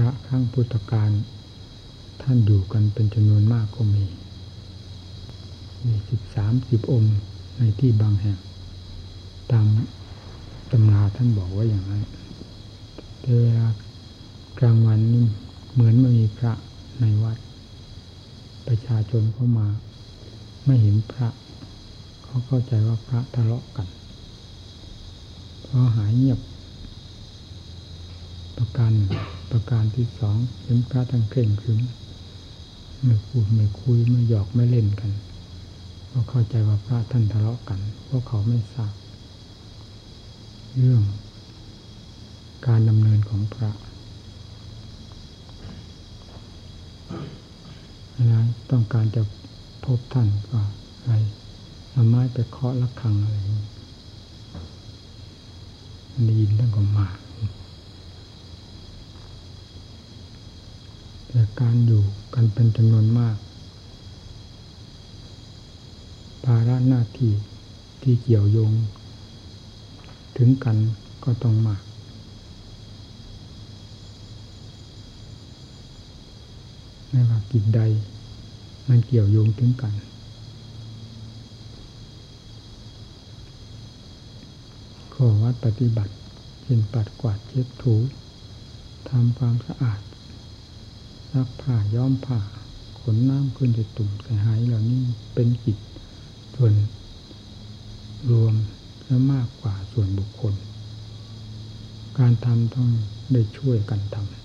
ระครั้งพุทธกาลท่านอยู่กันเป็นจำนวนมากก็มี มีสิบสามสิบองค์ในที่บางแห่ง ตามตำราท่านบอกว่าอย่างนั้นแต่เวลากลางวันนี่เหมือนไม่มีพระในวัด ประชาชนเข้ามา ไม่เห็นพระ เขาเข้าใจว่าพระทะเลาะกันพอหายเงียบ ประการประการที่สองเห็นพระทั้งเคร่งขรึมไม่พูดไม่คุยไม่หยอกไม่เล่นกันก็เข้าใจว่าพระท่านทะเลาะกันเพราะเขาไม่ทราบเรื่องการดำเนินของพระเวลาต้องการจะพบท่านก็อะไรเอาไม้ไปเคาะระฆังอะไรอย่างนี้ได้ยินท่านก็มา แต่การอยู่กันเป็นจำนวนมาก ภาระหน้าที่ที่เกี่ยวโยง ถึงกันก็ต้องมากไม่ว่ากิจใด มันเกี่ยวโยงถึงกัน ขอวัดปฏิบัติเช่นปัดกวาดเช็ดถูทำความสะอาด ซักผ้าย้อมผ้าขนน้ำขึ้นจะตุ่มใส่หายเหล่านี้เป็นกิจส่วนรวมจะมากกว่าส่วนบุคคล การทำต้องได้ช่วยกันทำ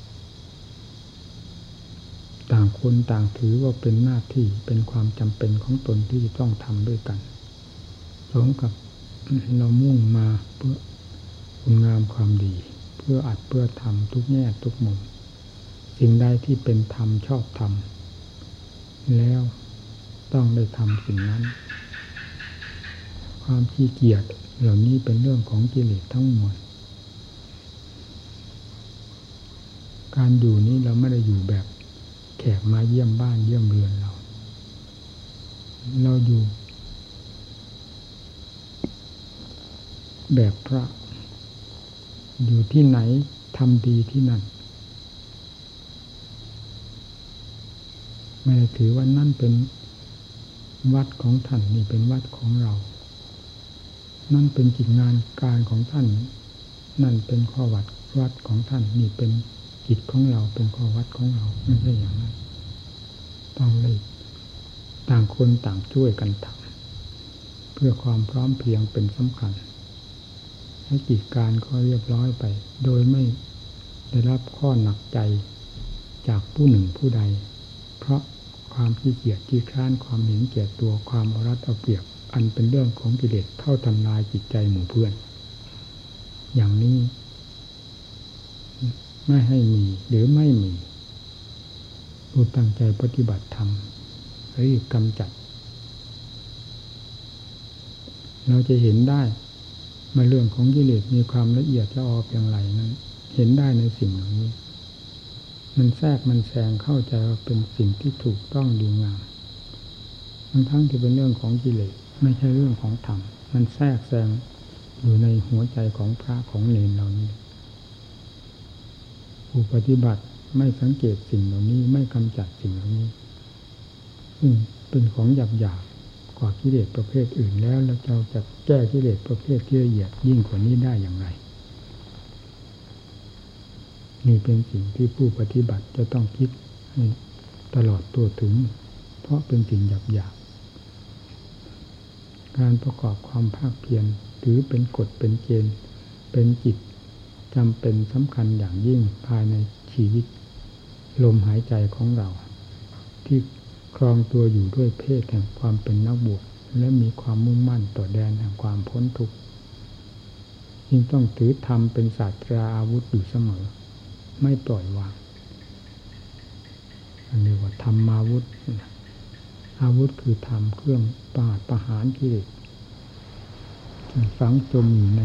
ต่างคนต่างถือว่าเป็นหน้าที่เป็นความจำเป็นของตนที่จะต้องทำด้วยกันสมกับเรามุ่งมาเพื่อคุณงามความดี เพื่ออัดเพื่อทำทุกแง่ทุกมุม สิ่งใดที่เป็นธรรมชอบธรรม แล้วต้องได้ทำสิ่งนั้น ความขี้เกียจเหล่านี้เป็นเรื่องของกิเลสทั้งมวลการอยู่นี้เราไม่ได้อยู่แบบแขกมาเยี่ยมบ้านเยี่ยมเรือนเรา เราอยู่ แบบพระ อยู่ที่ไหนทำดีที่นั่น ไม่ได้ถือว่านั่นเป็นวัดของท่านนี่เป็นวัดของเรา นั่นเป็นกิจงานการของท่าน นั่นเป็นข้อวัดวัดของท่านนี่เป็นกิจของเราเป็นข้อวัดของเราไม่ใช่อย่างนั้นต้องเลยต่างคนต่างช่วยกันทำเพื่อความพร้อมเพรียงเป็นสำคัญ ให้กิจการก็เรียบร้อยไป โดยไม่ได้รับข้อหนักใจจากผู้หนึ่งผู้ใด เพราะ ความขี้เกียจที่คร้านความเห็นแก่ตัวความอรัดเอาเปรียบ อันเป็นเรื่องของกิเลสเข้าทำลายจิตใจหมู่เพื่อน อย่างนี้ ไม่ให้มีหรือไม่มีผู้ตั้งใจปฏิบัติธรรมรีบกำจัด เราจะเห็นได้มาเรื่องของกิเลสมีความละเอียดละออเพียงไรนั้น เห็นได้ในสิ่งเหล่านี้ มันแทรกมันแซงเข้าใจว่าเป็นสิ่งที่ถูกต้องดีงามทั้งทั้งที่เป็นเรื่องของกิเลสไม่ใช่เรื่องของธรรม มันแทรกแซงอยู่ในหัวใจของพระของเนรเหล่านี้ผู้ปฏิบัติไม่สังเกตสิ่งเหล่านี้ไม่กำจัดสิ่งเหล่านี้ซึ่งเป็นของหยาบหยาบกว่ากิเลสประเภทอื่นแล้ว แล้วเราจะแก้กิเลสประเภทที่ละเอียดยิ่งกว่านี้ได้อย่างไร นี่เป็นสิ่งที่ผู้ปฏิบัติจะต้องคิดให้ตลอดตัวถึง เพราะเป็นสิ่งหยาบหยาบการประกอบความภาคเพียรถือเป็นกฎเป็นเกณฑ์เป็นจิตจำเป็นสำคัญอย่างยิ่งภายในชีวิต ลมหายใจของเรา ที่ครองตัวอยู่ด้วยเพศแห่งความเป็นนักบวชและมีความมุ่งมั่นต่อแดนแห่งความพ้นทุกข์ยิ่งต้องถือธรรมเป็นศาสตราอาวุธอยู่เสมอ ไม่ปล่อยวาง อันนี้ว่าธรรมาวุธ อาวุธคือธรรมเครื่องปราดประหารกิเลสฝังจมอยู่ใน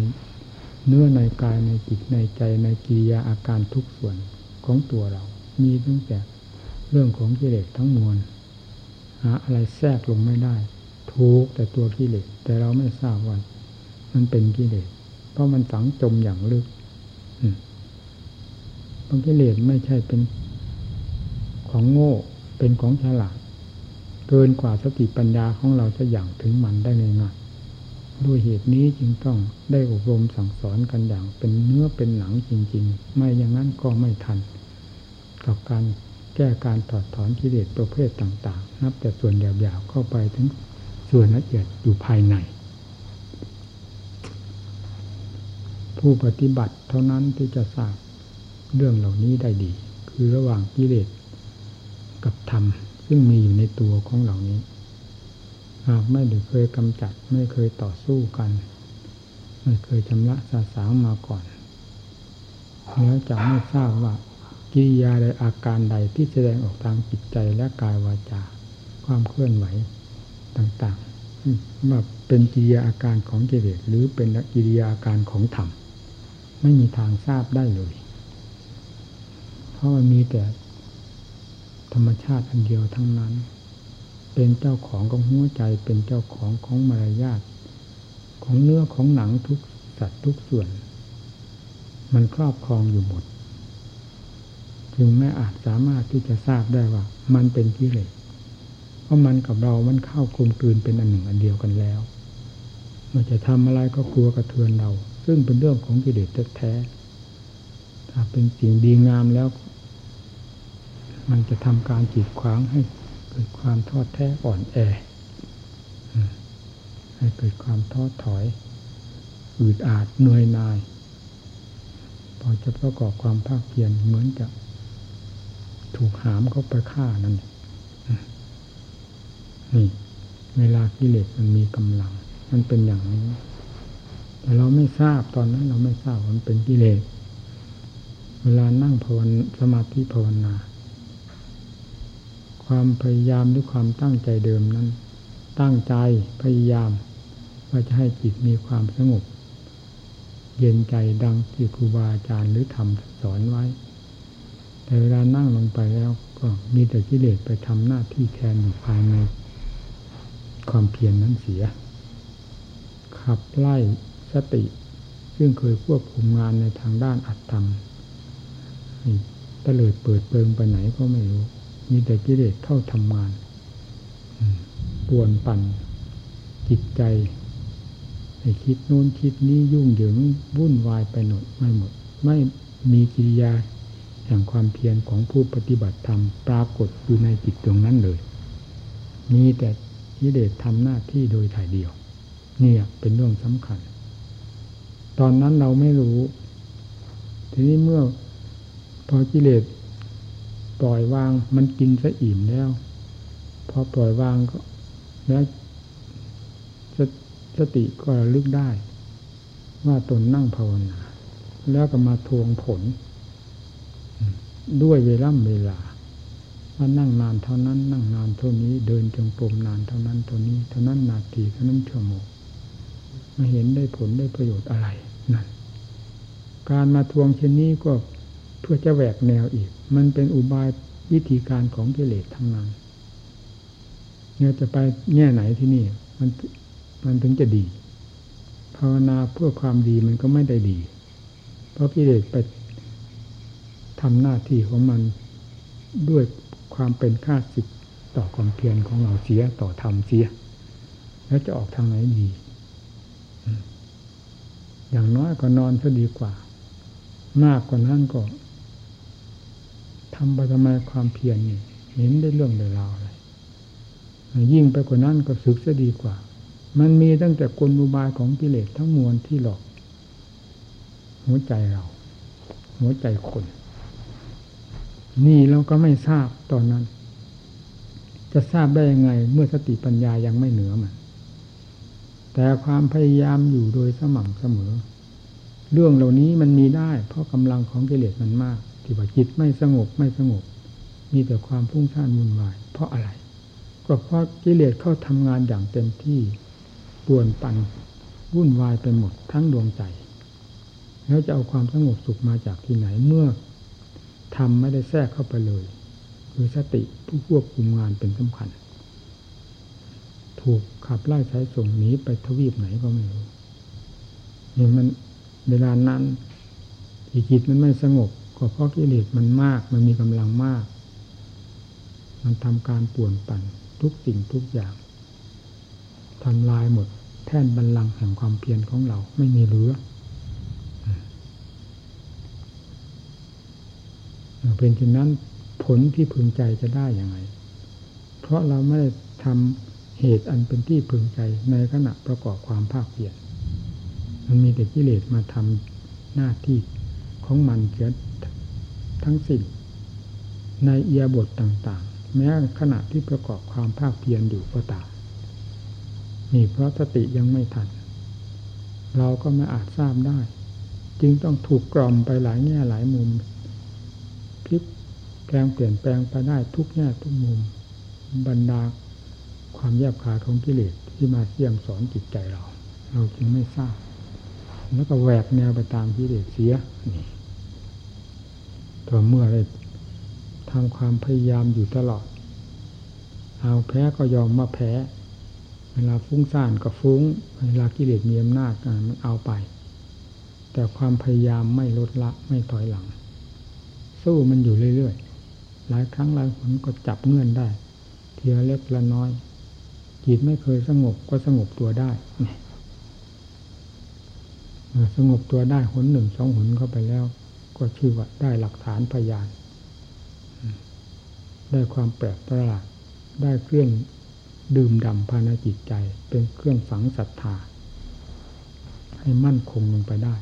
เนื้อในกายในจิตในใจในกิริยาอาการทุกส่วนของตัวเรา มีตั้งแต่เรื่องของกิเลสทั้งมวลหาอะไรแทรกลงไม่ได้ ทุกแต่ตัวกิเลสแต่เราไม่ทราบว่ามันเป็นกิเลสเพราะมันฝังจมอย่างลึก บางกิเลสไม่ใช่เป็นของโง่ เป็นของฉลาด เกินกว่าสติปัญญาของเราจะอย่างถึงมันได้ง่ายด้วยเหตุนี้จึงต้องได้อบรมสั่งสอนกันอย่างเป็นเนื้อเป็นหนังจริง ๆ ไม่อย่างนั้นก็ไม่ทันกับการแก้การถอดถอนกิเลสประเภทต่างๆ นับแต่ส่วนหยาบๆเข้าไปถึงส่วนละเอียดอยู่ภายใน ผู้ปฏิบัติเท่านั้นที่จะทราบ เรื่องเหล่านี้ได้ดี คือระหว่างกิเลสกับธรรม ซึ่งมีอยู่ในตัวของเหล่านี้หากไม่ได้เคยกำจัดไม่เคยต่อสู้กัน ไม่เคยชำระสาสางมาก่อนแล้วจะไม่ทราบว่ากิริยาใดอาการใดที่แสดงออกทางจิตใจและกายวาจา ความเคลื่อนไหวต่างๆว่าเป็นกิริยาอาการของกิเลสหรือเป็นกิริยาอาการของธรรม ไม่มีทางทราบได้เลย เพราะมันมีแต่ธรรมชาติอันเดียวทั้งนั้น เป็นเจ้าของของหัวใจ เป็นเจ้าของของมารยาทของเนื้อของหนังทุกสัตว์ทุกส่วน มันครอบครองอยู่หมด จึงไม่อาจสามารถที่จะทราบได้ว่า มันเป็นกิเลสเพราะมันกับเรา มันเข้ากลมกลืนเป็นอันหนึ่งอันเดียวกันแล้วเมื่อจะทำอะไรก็กลัวกระเทือนเรา ซึ่งเป็นเรื่องของกิเลสแท้ถ้าเป็นสิ่งดีงามแล้ว มันจะทำการจีดขวางให้เกิดความทอดแท้อ่อนแอ ให้เกิดความท้อถอยอืดอาดเหนื่อยนาย พอจะประกอบความภาคเพียรเหมือนจะถูกหามเขาไปฆ่านั่นนี่ เวลากิเลสมันมีกำลัง มันเป็นอย่างนี้แต่เราไม่ทราบตอนนั้นเราไม่ทราบมันเป็นกิเลส เวลานั่งภาวนาสมาธิภาวนา ความพยายามหรือความตั้งใจเดิมนั้น ตั้งใจพยายามว่าจะให้จิตมีความสงบ เย็นใจดังที่ครูบาอาจารย์หรือทำสอนไว้ แต่เวลานั่งลงไปแล้วก็มีแต่กิเลสไปทำหน้าที่แทนอยู่ภายในความเพียรนนั้นเสีย ขับไล่สติ ซึ่งเคยควบคุมงานในทางด้านอัตธรรมตะเลิดเปิดเปิงไปไหนก็ไม่รู้ มีแต่กิเลสเข้าทำงานป่วนปั่นจิตใจให้คิดโน้นคิดนี้ยุ่งเหยิงวุ่นวายไปหมดไม่หมด ไม่มีกิริยาแห่งความเพียรของผู้ปฏิบัติธรรมปรากฏอยู่ในจิตตรงนั้นเลย มีแต่กิเลสทำหน้าที่โดยถ่ายเดียว เนี่ยเป็นเรื่องสำคัญ ตอนนั้นเราไม่รู้ ทีนี้เมื่อพอกิเลส ปล่อยวาง มันกินซะอิ่มแล้วพอปล่อยวางก็แล้วสสติก็ระลึกได้ ว่าตนนั่งภาวนา แล้วก็มาทวงผล ด้วยเวลาเวลาว่านั่งนานเท่านั้น นั่งนานเท่านี้ เดินจงกรมนานเท่านั้นเท่านี้ เท่านั้นนาทีเท่านั้นชั่วโมงมาเห็นได้ผลได้ประโยชน์อะไรนั่นการมาทวงเช่นนี้ก็ เพื่อจะแหวกแนวอีก มันเป็นอุบายวิธีการของกิเลสทั้งนั้นเนี่ยจะไปแง่ไหนที่นี่ มันมันถึงจะดี ภาวนาเพื่อความดีมันก็ไม่ได้ดี เพราะกิเลสไปทำหน้าที่ของมันด้วยความเป็นค่าสิทธิ์ต่อความเพียรของเราเสียต่อธรรมเสีย แล้วจะออกทางไหนดี อย่างน้อยก็นอนซะดีกว่า มากกว่านั้นก็ ทำไปทำไมความเพียรนี่เห็นได้เรื่องได้ราวอะไรยิ่งไปกว่านั้นก็สึกซะดีกว่า มันมีตั้งแต่กลอุบายของกิเลสทั้งมวลที่หลอก หัวใจเรา หัวใจคน นี่เราก็ไม่ทราบตอนนั้น จะทราบได้ยังไง เมื่อสติปัญญายังไม่เหนือมัน แต่ความพยายามอยู่โดยสม่ำเสมอ เรื่องเหล่านี้มันมีได้ เพราะกำลังของกิเลสมันมาก ที่ว่าจิตไม่สงบไม่สงบ มีแต่ความพุ่งซ่านวุ่นวาย เพราะอะไร ก็เพราะกิเลสเข้าทำงานอย่างเต็มที่ป่วนปั่นวุ่นวายไปหมดทั้งดวงใจ แล้วจะเอาความสงบสุขมาจากที่ไหนเมื่อทำไม่ได้แทรกเข้าไปเลย คือสติผู้ควบคุมงานเป็นสำคัญ ถูกขับไล่ใช้ส่งหนีไปทวีปไหนก็ไม่รู้นี่มันเวลานั้นจิตมันไม่สงบ ก็เพราะกิเลสมันมาก มันมีกำลังมาก มันทำการป่วนปั่นทุกสิ่งทุกอย่างทำลายหมด แท่นบันลังก์แห่งความเพียรของเราไม่มีเหลือเป็นเช่นนั้นผลที่พึงใจจะได้อย่างไร เพราะเราไม่ได้ทำเหตุอันเป็นที่พึงใจในขณะประกอบความภาคเพียรมันมีแต่กิเลสมาทำหน้าที่ของมันเสีย ทั้งสิ้นในเอียบทต่างๆ แม้ขณะที่ประกอบความภาคเพียรอยู่ก็ตามนี่เพราะสติยังไม่ทัน เราก็ไม่อาจทราบได้ จึงต้องถูกกล่อมไปหลายแง่หลายมุมพลิกแปลงเปลี่ยนแปลงไปได้ทุกแง่ทุกมุม บรรดาความแยบคายของกิเลสที่มาเสี่ยมสอนจิตใจเรา เราจึงไม่ทราบ แล้วก็แหวกแนวไปตามกิเลสเสียนี่ ต่อเมื่อได้ทำความพยายามอยู่ตลอด เอาแพ้ก็ยอมมาแพ้ เวลาฟุ้งซ่านก็ฟุ้ง เวลากิเลสมีอำนาจมันเอาไป แต่ความพยายามไม่ลดละไม่ถอยหลัง สู้มันอยู่เรื่อยๆ หลายครั้งหลายคนก็จับเงื่อนได้ เทียเล็กละน้อยจิตไม่เคยสงบก็สงบตัวได้สงบตัวได้หนหนึ่งสองหนเข้าไปแล้ว ก็ชื่อว่าได้หลักฐานพยาน ได้ความแปลกประหลาดได้เครื่องดื่มดำภายในจิตใจ เป็นเครื่องฝังศรัทธา ให้มั่นคงลงไปได้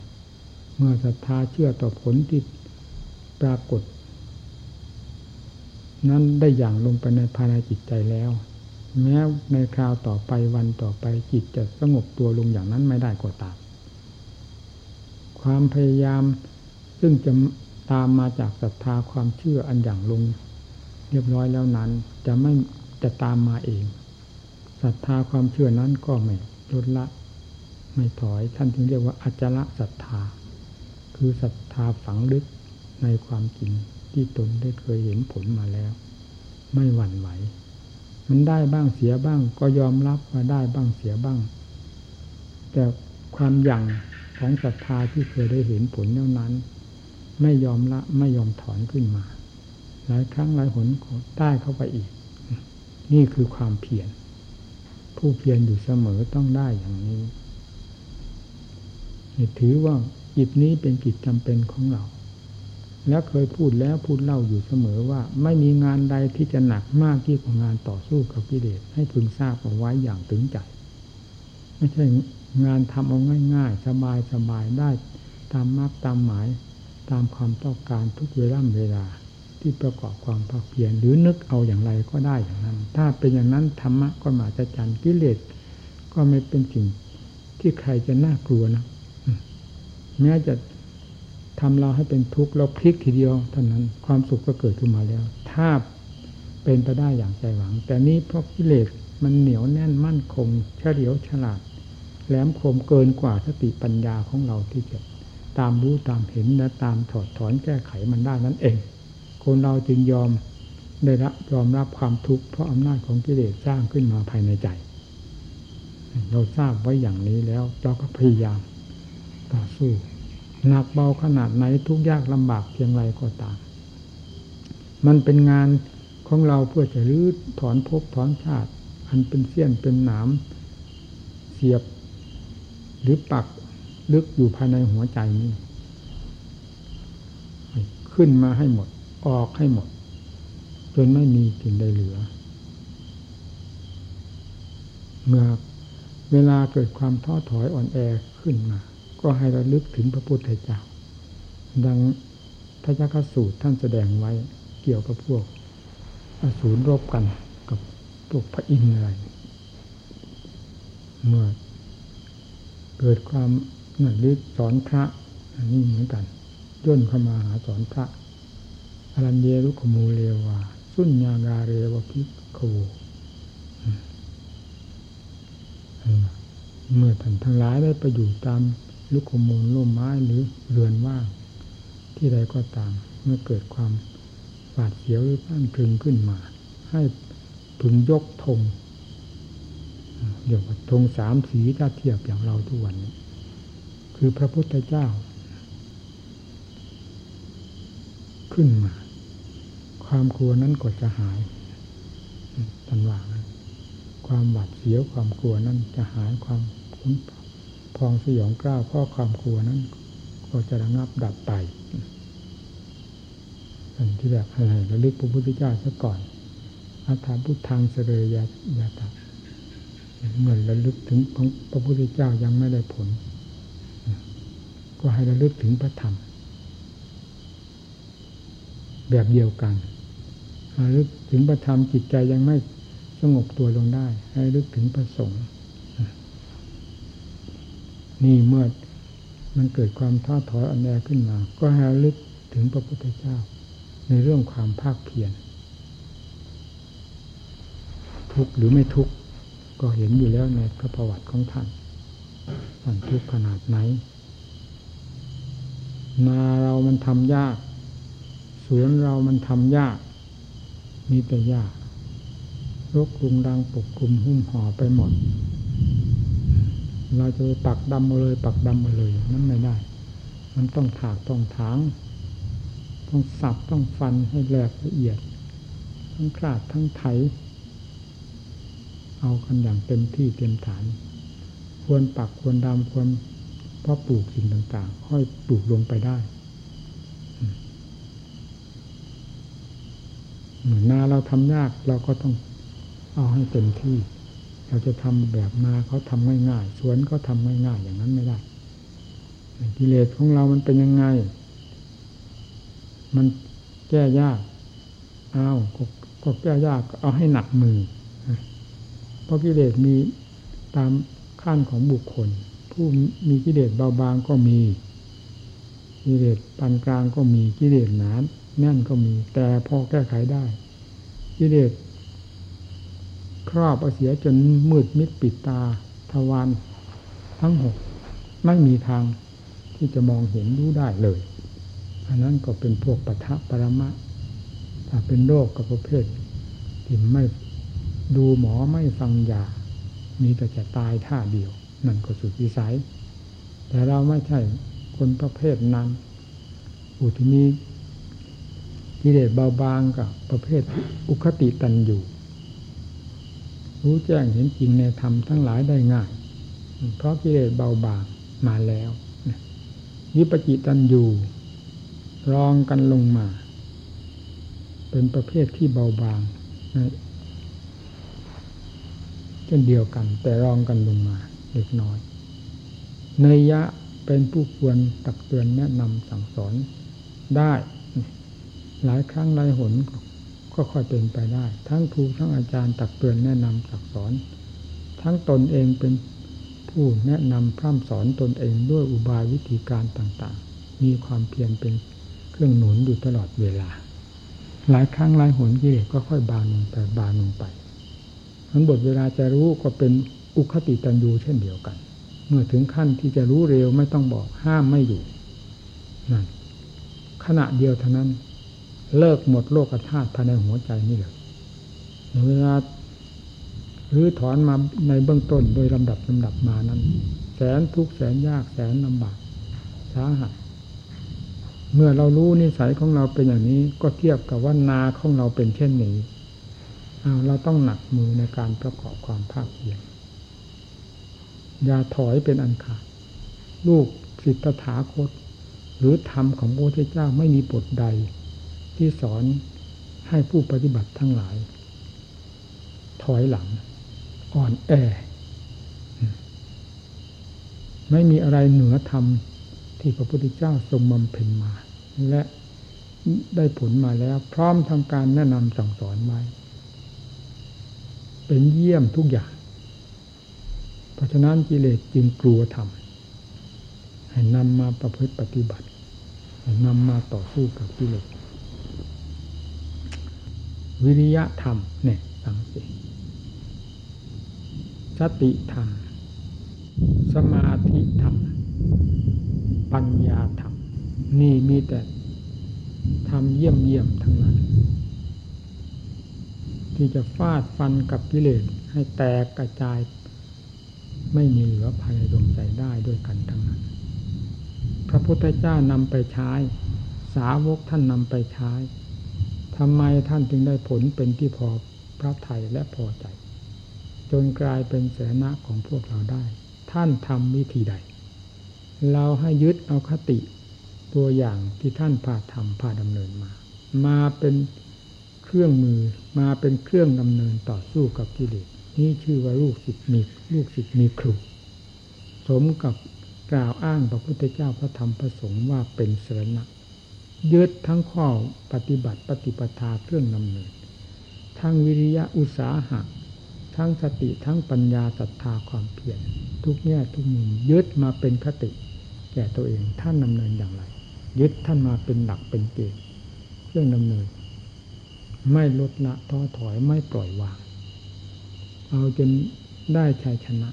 เมื่อศรัทธาเชื่อต่อผลที่ปรากฏ นั้นได้อย่างลงไปในภายในจิตใจแล้ว แม้ในคราวต่อไปวันต่อไปจิตจะสงบตัวลงอย่างนั้นไม่ได้ก็ตามความพยายาม ซึ่งจะตามมาจากศรัทธาความเชื่ออันอย่างลง เรียบร้อยแล้วนั้น จะไม่จะตามมาเองศรัทธาความเชื่อนั้นก็ไม่ลดละ ไม่ถอยท่านถึงเรียกว่าอัจละศรัทธา คือศรัทธาฝังลึกในความจริงที่ตนได้เคยเห็นผลมาแล้ว ไม่หวั่นไหว มันได้บ้างเสียบ้างก็ยอมรับว่าได้บ้างเสียบ้าง แต่ความอย่งของศรัทธาที่เคยได้เห็นผลแล้วนั้น ไม่ยอมละไม่ยอมถอนขึ้นมา หลายครั้งหลายหนได้เข้าไปอีก นี่คือความเพียรผู้เพียรอยู่เสมอต้องได้อย่างนี้ถือว่ากิจนี้เป็นกิจจำเป็นของเรา และเคยพูดแล้วพูดเล่าอยู่เสมอว่า ไม่มีงานใดที่จะหนักมากที่กว่างานต่อสู้กับกิเลสให้พึงทราบเอาไว้อย่างถึงใจ ไม่ใช่งานทำเอาง่าย ๆ สบายๆได้ตามมากตามหมาย ตามความต้องการทุกเวลาเวลา ที่ประกอบความภาคเพียรหรือนึกเอาอย่างไรก็ได้อย่างนั้น ถ้าเป็นอย่างนั้นธรรมะก็มาจะจันกิเลสก็ไม่เป็นสิ่งที่ใครจะน่ากลัวนะแม้จะทำเราให้เป็นทุกข์เราพลิกทีเดียวเท่านั้นความสุขก็เกิดขึ้นมาแล้ว ถ้าเป็นไปได้อย่างใจหวัง แต่นี้เพราะกิเลสมันเหนียวแน่นมั่นคงเฉลียวฉลาด แหลมคมเกินกว่าสติปัญญาของเราที่จะ ตามรู้ตามเห็นและตามถอดถอนแก้ไขมันได้นั่นเอง คนเราจึงยอมได้รับยอมรับความทุกข์เพราะอำนาจของกิเลสสร้างขึ้นมาภายในใจ เราทราบไว้อย่างนี้แล้วเราก็พยายามต่อสู้หนักเบาขนาดไหนทุกยากลำบากเพียงไรก็ตาม มันเป็นงานของเราเพื่อจะรื้อถอนภพถอนชาติ อันเป็นเสี้ยนเป็นหนามเสียบ หรือปัก ลึกอยู่ภายในหัวใจนี้ ขึ้นมาให้หมด ออกให้หมด จนไม่มีสิ่งใดเหลือ เมื่อเวลาเกิดความท้อถอยอ่อนแอขึ้นมา ก็ให้ระลึกถึงพระพุทธเจ้า ดังทยกสูตรท่านแสดงไว้เกี่ยวกับพวกอสูรรบกันกับพวกพระอินทร์อะไร เมื่อเกิดความ นั่นหรือสอนพระ อันนี้เหมือนกันย่นเข้ามาหาสอนพระอรัญเยรุขมูเลวาสุญญากาเรวพิกโคเมื่อท่านทั้งหลายได้ไปอยู่ตามลุกขมูลล่มไม้หรือเรือนว่างที่ใดก็ตาม เมื่อเกิดความหวาดเสียวหรือพันพึงขึ้นมา ให้พึงยกธงเดี๋ยวธงสามสีถ้าเทียบอย่างเราทุกวันนี้ คือพระพุทธเจ้า ขึ้นมา ความกลัวนั้นก็จะหายตันว่าความหวาดเสียวความกลัวนั้นจะหายความคุ้นพองสยองกล้าวเพราะความกลัวนั้น ก็จะระงับดับไปอันที่แบบอะไรระลึกพระพุทธเจ้าซะก่อนอาถาพุทธังเสรยยายาตาเมื่อระลึกถึงพระพุทธเจ้ายังไม่ได้ผล ก็ให้ระลึกถึงพระธรรม แบบเดียวกันระลึกถึงพระธรรมจิตใจยังไม่สงบตัวลงได้ ให้ลึกถึงพระสงฆ์นี่เมื่อมันเกิดความท้อถอยอันแอขึ้นมา ก็ให้ลึกถึงพระพุทธเจ้า ในเรื่องความภาคเพียรทุกข์หรือไม่ทุกข์ก็เห็นอยู่แล้วในพระประวัติของท่านท่านทุกข์ขนาดไหน นาเรามันทำยาก สวนเรามันทำยาก มีแต่ยากรกกลุ่มดังปกกลุ่มหุ้มห่อไปหมด เราจะไปปักดำมาเลย ปักดำมาเลยนั้นไม่ได้ มันต้องถากต้องถาง ต้องสับต้องฟันให้แหลกละเอียด ทั้งคราดทั้งไถ เอากันอย่างเต็มที่เต็มฐาน ควรปักควรดำควร เพาะปลูกสิ่งต่างๆ ค่อยปลูกลงไปได้เหมือนนาเราทำยากเราก็ต้องเอาให้เต็มที่ เราจะทำแบบนาเขาทำง่ายๆสวนเขาทำง่ายๆอย่างนั้นไม่ได้กิเลสของเรามันเป็นยังไง มันแก้ยากเอากก็แก้ยากเอาให้หนักมือ เพราะกิเลสมีตามขั้นของบุคคล ผู้มีกิเลสเบาบางก็มี กิเลสปานกลางก็มีกิเลสหนาแน่นก็มี แต่พอแก้ไขได้ กิเลสครอบเอาเสียจนมืดมิดปิดตาทวารทั้งหกไม่มีทางที่จะมองเห็นรู้ได้เลย อันนั้นก็เป็นพวกปะทะปรมะถ้าเป็นโรคกับประเภทที่ไม่ดูหมอไม่ฟังยา มีแต่จะตายท่าเดียว นั่นก็สุดวิสัย แต่เราไม่ใช่คนประเภทนั้นอุทิมีกิเลสเบาบางกับประเภทอุคติตันอยู่ รู้แจ้งเห็นจริงในธรรมทั้งหลายได้ง่าย เพราะกิเลสเบาบางมาแล้ววิปจิตันอยู่รองกันลงมา เป็นประเภทที่เบาบางเช่นเดียวกันแต่รองกันลงมา เล็กน้อยเนยยะเป็นผู้ควรตักเตือนแนะนำสั่งสอนได้ หลายครั้งหลายหนก็ค่อยเป็นไปได้ ทั้งครูทั้งอาจารย์ตักเตือนแนะนำตักสอน ทั้งตนเองเป็นผู้แนะนำพร่ำสอนตนเองด้วยอุบายวิธีการต่างๆ มีความเพียรเป็นเครื่องหนุนอยู่ตลอดเวลา หลายครั้งหลายหนกิเลสก็ค่อยบานลงไปบานลงไปทั้งบทเวลาจะรู้ก็เป็น อุคติตันยูเช่นเดียวกัน เมื่อถึงขั้นที่จะรู้เร็วไม่ต้องบอกห้ามไม่อยู่นั่นขณะเดียวเท่านั้น เลิกหมดโลกธาตุภายในหัวใจนี่เลยเวลาหรือถอนมาในเบื้องต้นโดยลำดับลำดับมานั้น แสนทุกแสนยากแสนลำบากสาหัสเมื่อเรารู้นิสัยของเราเป็นอย่างนี้ก็เทียบกับว่านาของเราเป็นเช่นนี้เอาเราต้องหนักมือในการประกอบความภาคเพียร อย่าถอยเป็นอันขาดลูกสิทธถาคต หรือธรรมของพระพุทธเจ้าไม่มีบทใด ที่สอนให้ผู้ปฏิบัติทั้งหลาย ถอยหลัง อ่อนแอ ไม่มีอะไรเหนือธรรมที่พระพุทธเจ้าทรงบำเพ็ญมา และได้ผลมาแล้ว พร้อมทำการแนะนำสั่งสอนไว้ เป็นเยี่ยมทุกอย่าง เพราะฉะนั้นกิเลสจึงกลัวธรรมให้นำมาประพฤติปฏิบัติให้นำมาต่อสู้กับกิเลสวิริยะธรรมเนี่ยสังเกตสติธรรม สมาธิธรรม ปัญญาธรรม นี่มีแต่ทำเยี่ยมเยี่ยมทั้งนั้น ที่จะฟาดฟันกับกิเลสให้แตกกระจาย ไม่มีเหลือภายในดวงใจได้ด้วยกันทั้งนั้น พระพุทธเจ้านำไปใช้ สาวกท่านนำไปใช้ทำไมท่านจึงได้ผลเป็นที่พอพระไทยและพอใจ จนกลายเป็นเสนาของพวกเราได้ ท่านทำวิธีใด เราให้ยึดเอาคติตัวอย่างที่ท่านพาทำพาดำเนินมา มาเป็นเครื่องมือมาเป็นเครื่องดำเนินต่อสู้กับกิเลส นี่ชื่อว่าลูกศิษย์มีลูกศิษย์มีครู สมกับกล่าวอ้างพระพุทธเจ้าพระธรรมพระสงฆ์ว่าเป็นเสรณะยึดทั้งข้อปฏิบัติปฏิปทาเครื่องดำเนิน ทั้งวิริยะอุตสาหะ ทั้งสติทั้งปัญญาศรัทธาความเพียรทุกแง่ทุกมุมยึดมาเป็นคติ แก่ตัวเองท่านดำเนินอย่างไร ยึดท่านมาเป็นหลักเป็นเกณฑ์เครื่องดำเนิน ไม่ลดละท้อถอยไม่ปล่อยวาง เอาจนได้ชัยชนะ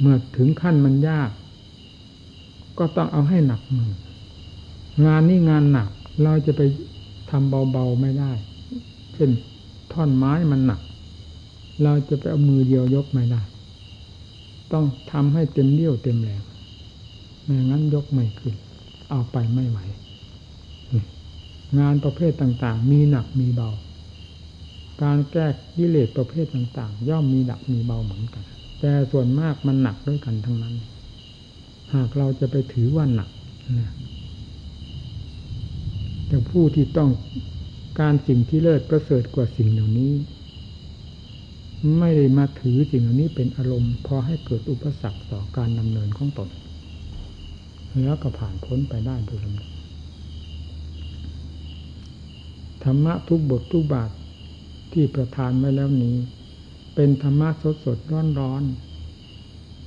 เมื่อถึงขั้นมันยาก ก็ต้องเอาให้หนักมืองานนี้งานหนัก เราจะไปทำเบาๆไม่ได้ เช่นท่อนไม้มันหนัก เราจะไปเอามือเดียวยกไม่ได้ ต้องทำให้เต็มเลี้ยวเต็มแรงไม่งั้นยกไม่ขึ้น เอาไปไม่ไหว งานประเภทต่าง ๆ มีหนักมีเบา การแก้กิเลสประเภทต่าง ๆ ย่อมมีหนักมีเบาเหมือนกัน แต่ส่วนมากมันหนักด้วยกันทั้งนั้น หากเราจะไปถือว่าหนักนะแต่ผู้ที่ต้องการสิ่งที่เลิศประเสริฐกว่าสิ่งเหล่านี้ ไม่ได้มาถือสิ่งเหล่านี้เป็นอารมณ์พอให้เกิดอุปสรรคต่อการดำเนินของตนแล้วก็ผ่านพ้นไปได้โดยลำดับธรรมะทุกบททุกบาท ที่ประทานไว้แล้วนี้ เป็นธรรมะสดสดร้อนร้อน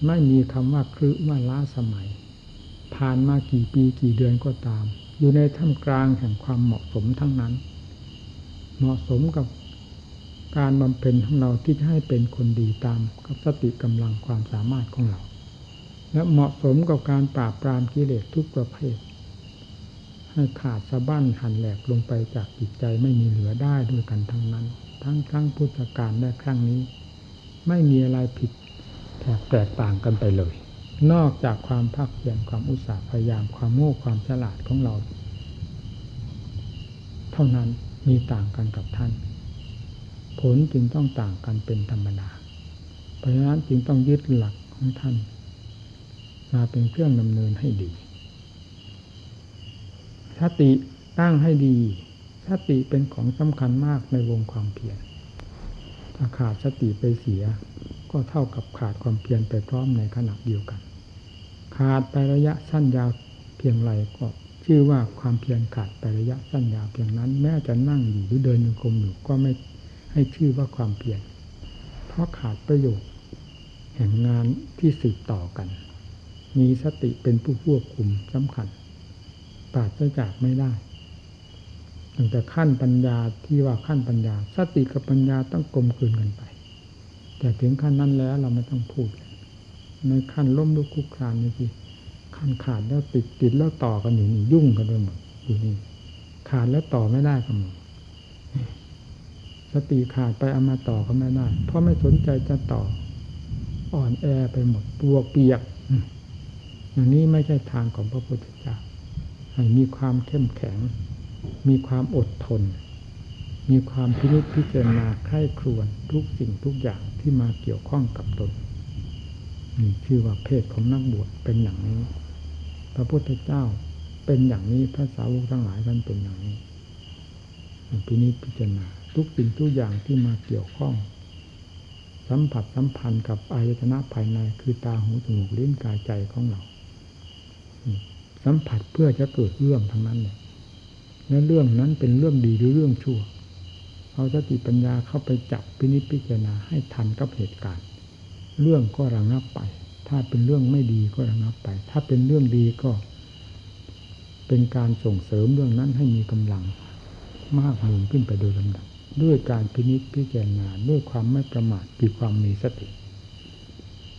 ไม่มีคำว่าครึว่าล้าสมัย ผ่านมากี่ปีกี่เดือนก็ตาม อยู่ในท่ามกลางแห่งความเหมาะสมทั้งนั้น เหมาะสมกับการบำเพ็ญของเราที่จะให้เป็นคนดีตามกับสติกำลังความสามารถของเรา และเหมาะสมกับการปราบปรามกิเลสทุกประเภท ให้ขาดสะบั้นหันแหลกลงไปจากจิตใจไม่มีเหลือได้ด้วยกันทั้งนั้น ทั้งครั้งพุทธกาลและครั้งนี้ ไม่มีอะไรผิดแตกต่างกันไปเลย นอกจากความภาคเพียรความอุตสาห์พยายามความโง่ความฉลาดของเรา เท่านั้นมีต่างกันกับท่าน ผลจึงต้องต่างกันเป็นธรรมดา เพราะฉะนั้นจึงต้องยึดหลักของท่าน มาเป็นเครื่องดำเนินให้ดีสติตั้งให้ดี สติเป็นของสำคัญมากในวงความเพียรถ้าขาดสติไปเสีย ก็เท่ากับขาดความเพียรไปพร้อมในขณะเดียวกัน ขาดไประยะสั้นยาวเพียงไรก็ชื่อว่าความเพียรขาดไประยะสั้นยาวเพียงนั้น แม้จะนั่งอยู่หรือเดินยังคมอยู่ก็ไม่ให้ชื่อว่าความเพียรเพราะขาดประโยชน์แห่งงานที่สืบต่อกัน มีสติเป็นผู้ควบคุมสำคัญปราศจากไม่ได้ ตั้งแต่ขั้นปัญญาที่ว่าขั้นปัญญา สติกับปัญญาต้องกลมกลืนกันไป แต่ถึงขั้นนั้นแล้วเราไม่ต้องพูด ในขั้นล้มลุกคุกคลานนี่สิขั้นขาดแล้วติดติดแล้วต่อกันอยู่นี่ยุ่งกันไปหมดอยู่นี่ขาดแล้วต่อไม่ได้กันหมดสติขาดไปเอามาต่อก็ไม่ได้ เพราะไม่สนใจจะต่อ อ่อนแอไปหมดปวกเปียก อย่างนี้ไม่ใช่ทางของพระพุทธเจ้าให้มีความเข้มแข็ง มีความอดทน มีความพิจิตพิจารณาใคร่ครวญทุกสิ่งทุกอย่างที่มาเกี่ยวข้องกับตนนี่ชื่อว่าเพศของนักบวชเป็นอย่างนี้ พระพุทธเจ้าเป็นอย่างนี้พระสาวกทั้งหลายท่านเป็นอย่างนี้พินิจพิจารณาทุกสิ่งทุกอย่างที่มาเกี่ยวข้อง สัมผัสสัมพันธ์กับอายตนะภายในคือตาหูจมูกลิ้นกายใจของเรา สัมผัสเพื่อจะเกิดเรื่องทั้งนั้นเลย และเรื่องนั้นเป็นเรื่องดีหรือเรื่องชั่วเอาสติปัญญาเข้าไปจับพินิจพิจารณาให้ทันกับเหตุการณ์ เรื่องก็ระงับไป ถ้าเป็นเรื่องไม่ดีก็ระงับไป ถ้าเป็นเรื่องดีก็ เป็นการส่งเสริมเรื่องนั้นให้มีกำลัง มากมูลขึ้นไปโดยลำดับ ด้วยการพินิจพิจารณาด้วยความไม่ประมาทคือความมีสติ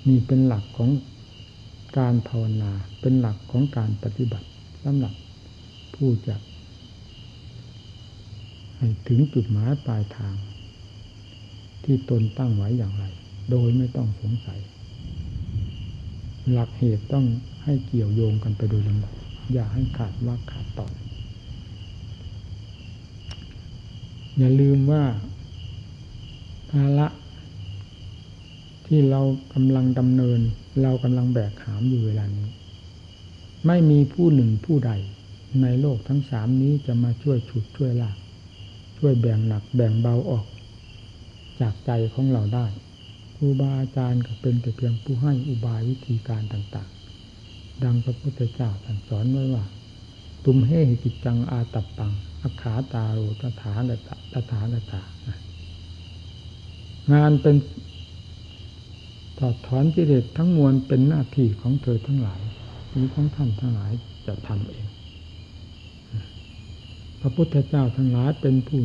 นี่เป็นหลักของการภาวนาเป็นหลักของการปฏิบัติสำหรับผู้จะให้ ถึงจุดหมายปลายทาง ที่ตนตั้งไว้อย่างไร โดยไม่ต้องสงสัย หลักเหตุต้องให้เกี่ยวโยงกันไปโดยลำดับอย่าให้ขาดว่าขาดตอนอย่าลืมว่าภาระที่เรากำลังดำเนิน เรากำลังแบกหามอยู่เวลานี้ ไม่มีผู้หนึ่งผู้ใด ในโลกทั้งสามนี้จะมาช่วยฉุดช่วยลาก ช่วยแบ่งหนักแบ่งเบาออก จากใจของเราได้ครูบาอาจารย์ก็เป็นแต่เพียงผู้ให้อุบายวิธีการต่างๆ ดังพระพุทธเจ้าสอนไว้ว่า ตุมเฮหิกิจจังอาตับปังอาขาตาโรตถาตะตถาลตางานเป็นถอดถอนกิเลสทั้งมวลเป็นหน้าที่ของเธอทั้งหลายหรือของท่านทั้งหลายจะทำเอง พระพุทธเจ้าทั้งหลายเป็นผู้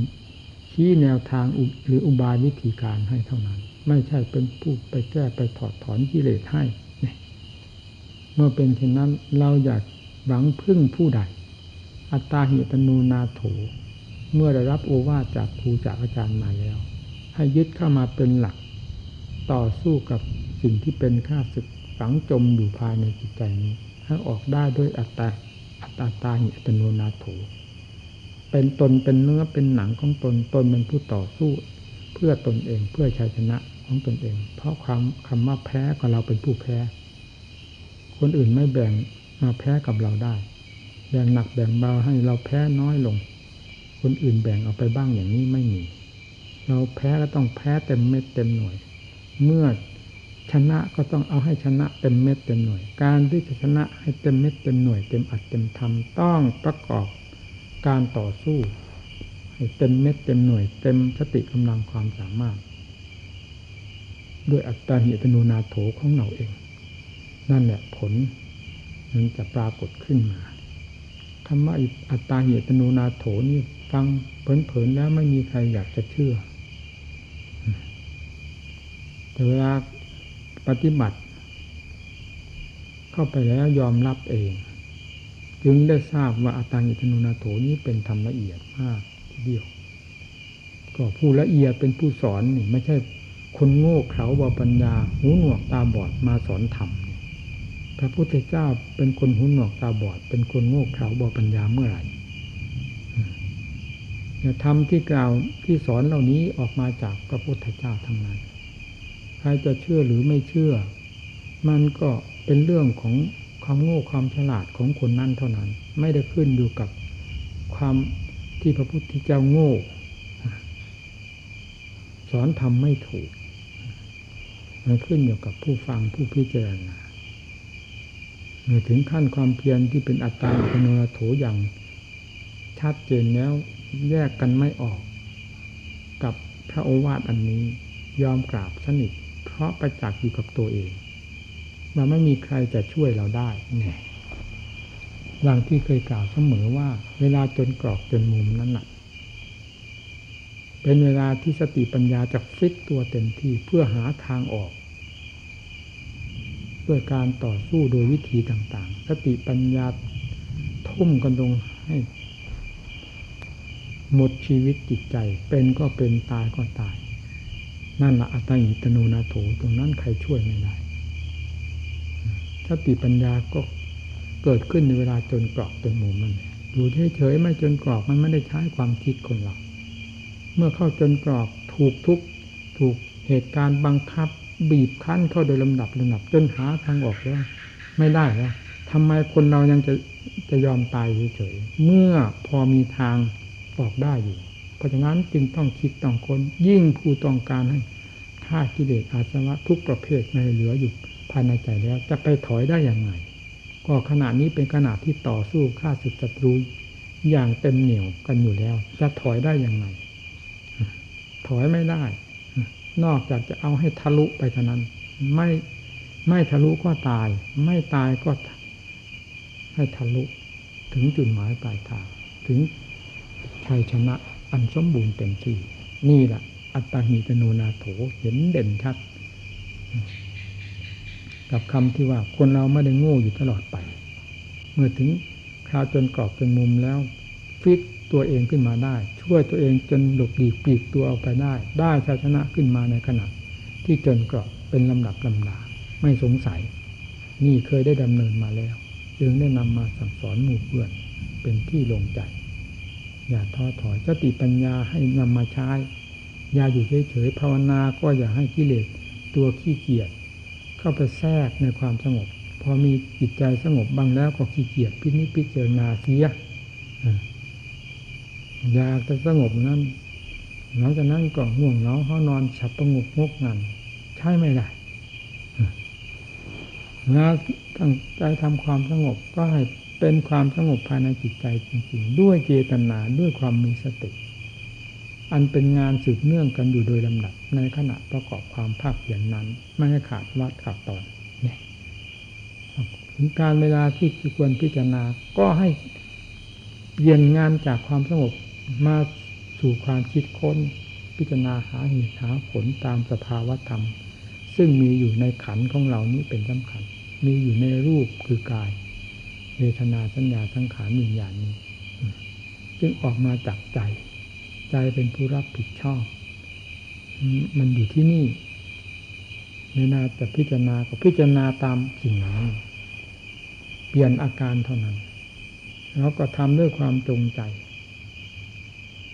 ชี้แนวทางหรืออุบายวิธีการให้เท่านั้น ไม่ใช่เป็นผู้ไปแก้ไปถอดถอนกิเลสให้เมื่อเป็นเช่นนั้นเราอยากหวังพึ่งผู้ใด อัตตาหิตนูนาโถ เมื่อได้รับโอวาทจากครูจากอาจารย์มาแล้ว ให้ยึดเข้ามาเป็นหลัก ต่อสู้กับสิ่งที่เป็นข้าศึกฝังจมอยู่ภายในจิตใจนี้ ให้ออกได้ด้วยอัตตาอัตตาตาหิตนูนาโถ เป็นตนเป็นเนื้อเป็นหนังของตนตนเป็นผู้ต่อสู้ เพื่อตนเองเพื่อชัยชนะของตนเอง เพราะความคำว่าแพ้ก็เราเป็นผู้แพ้ คนอื่นไม่แบ่งมาแพ้กับเราได้ แบ่งหนักแบ่งเบาให้เราแพ้น้อยลง คนอื่นแบ่งเอาไปบ้างอย่างนี้ไม่มี เราแพ้ก็ต้องแพ้เต็มเม็ดเต็มหน่วย เมื่อชนะก็ต้องเอาให้ชนะเต็มเม็ดเต็มหน่วย การที่จะชนะให้เต็มเม็ดเต็มหน่วยเต็มอัดเต็มทำต้องประกอบ การต่อสู้ให้เต็มเม็ดเต็มหน่วยเต็มสติกำลังความสามารถ ด้วยอัตตาหิตนูนาโถของเราเอง นั่นแหละผลมันจะปรากฏขึ้นมาคำว่าอัตตาหิตนูนาโถนี่ฟังเผินๆแล้วไม่มีใครอยากจะเชื่อ แต่เวลาปฏิบัติ เข้าไปแล้วยอมรับเอง จึงได้ทราบว่าอาตังอิทนุนาโถนี้เป็นธรรมละเอียดมากทีเดียว ก็ผู้ละเอียดเป็นผู้สอนนี่ไม่ใช่คนโง่เขลาบาปัญญา หูหนวกตาบอดมาสอนธรรมพระพุทธเจ้าเป็นคนหูหนวกตาบอด เป็นคนโง่เขลาบาปัญญาเมื่อไหร่ธรรมที่กล่าวที่สอนเหล่านี้ออกมาจากพระพุทธเจ้าทั้งนั้น ใครจะเชื่อหรือไม่เชื่อ มันก็เป็นเรื่องของ ความโง่ความฉลาดของคนนั้นเท่านั้น ไม่ได้ขึ้นอยู่กับความที่พระพุทธเจ้าโง่ สอนทำไม่ถูก มันขึ้นอยู่กับผู้ฟังผู้พิจารณาเมื่อถึงขั้นความเพียรที่เป็นอัตตาอัตโนโถอย่างชัดเจนแล้วแยกกันไม่ออก กับพระโอวาทอันนี้ยอมกราบสนิทเพราะประจักษ์อยู่กับตัวเอง ว่าไม่มีใครจะช่วยเราได้แน่ดังที่เคยกล่าวเสมอว่า เวลาจนกรอกจนมุมนั้นหนักเป็นเวลาที่สติปัญญาจะฟิตตัวเต็มที่เพื่อหาทางออก ด้วยการต่อสู้โดยวิธีต่างๆ สติปัญญาทุ่มกันลงให้ หมดชีวิตจิตใจ เป็นก็เป็นตายก็ตาย นั่นละอัตติตโนนาโถตรงนั้นใครช่วยไม่ได้ สติปัญญาก็เกิดขึ้นในเวลาจนกรอบจนมุมมันอยู่เฉยๆไม่จนกรอบมันไม่ได้ใช้ความคิดคนเราเมื่อเข้าจนกรอบถูกทุกถูกเหตุการณ์บังคับ บีบคั้นเข้าโดยลำดับลำดับจนหาทางออกแล้วไม่ได้แล้วทำไมคนเรายังจะจะยอมตายเฉยๆเมื่อพอมีทางออกได้อยู่ เพราะฉะนั้นจึงต้องคิดต้องคนยิ่งผู้ต้องการให้ฆ่ากิเลสอาสวะทุกประเภทในเหลืออยู่ายในใจแล้ว จะไปถอยได้อย่างไงก็ขณะนี้เป็นขณะที่ต่อสู้ฆ่าศึกศัตรูอย่างเต็มเหนียวกันอยู่แล้ว จะถอยได้อย่างไงถอยไม่ได้ นอกจากจะเอาให้ทะลุไปเท่านั้น ไม่ไม่ทะลุก็ตาย ไม่ตายก็ ให้ทะลุ ถึงจุดหมายปลายทางถึงชัยชนะอันสมบูรณ์เต็มที่ นี่แหละอัตตาหิตโนนาโถเห็นเด่นชัด กับคำที่ว่าคนเราไม่ได้โง่อยู่ตลอดไป เมื่อถึงคราวจนกรอบจนมุมแล้วฟิตตัวเองขึ้นมาได้ ช่วยตัวเองจนหลบหลีปีกตัวออกไปได้ ได้ชัยชนะขึ้นมาในขณะ ที่จนกรอบเป็นลำดับลำดาไม่สงสัย นี่เคยได้ดำเนินมาแล้ว จึงได้นำมาสั่งสอนหมู่เพื่อนเป็นที่ลงใจ อย่าท้อถอยสติปัญญาให้นำมาใช้อย่าอยู่เฉยๆภาวนาก็อย่าให้กิเลสตัวขี้เกียจ เข้าไปแทรกในความสงบ พอมีจิตใจสงบบ้างแล้วก็ขี้เกียจพินิจพิจารณาเสียอยากจะสงบนั้นหลังจากนั้นก็ง่วงเหงาเขานอนฉับประงกงกงันใช่ไม่ได้นะตั้งใจทำความสงบก็ให้เป็นความสงบภายในจิตใจจริง ๆ ด้วยเจตนาด้วยความมีสติ อันเป็นงานสืบเนื่องกันอยู่โดยลำดับ ในขณะประกอบความภาคเพียรนนั้น ไม่ให้ขาดวัดขาดตอนเนี่ยถึงการเวลาที่ควรพิจารณาก็ให้เปลี่ยนงานจากความสงบมาสู่ความคิดค้น พิจารณาหาเหตุหาผลตามสภาวธรรม ซึ่งมีอยู่ในขันของเรานี้เป็นสำคัญ มีอยู่ในรูปคือกายเวทนาสัญญาสังขารวิญญาณนี้ จึงออกมาจากใจ ใจเป็นผู้รับผิดชอบ มันอยู่ที่นี่ในนาจะพิจารณาก็พิจารณาตามสิ่งนั้นเปลี่ยนอาการเท่านั้น แล้วก็ทำด้วยความจงใจ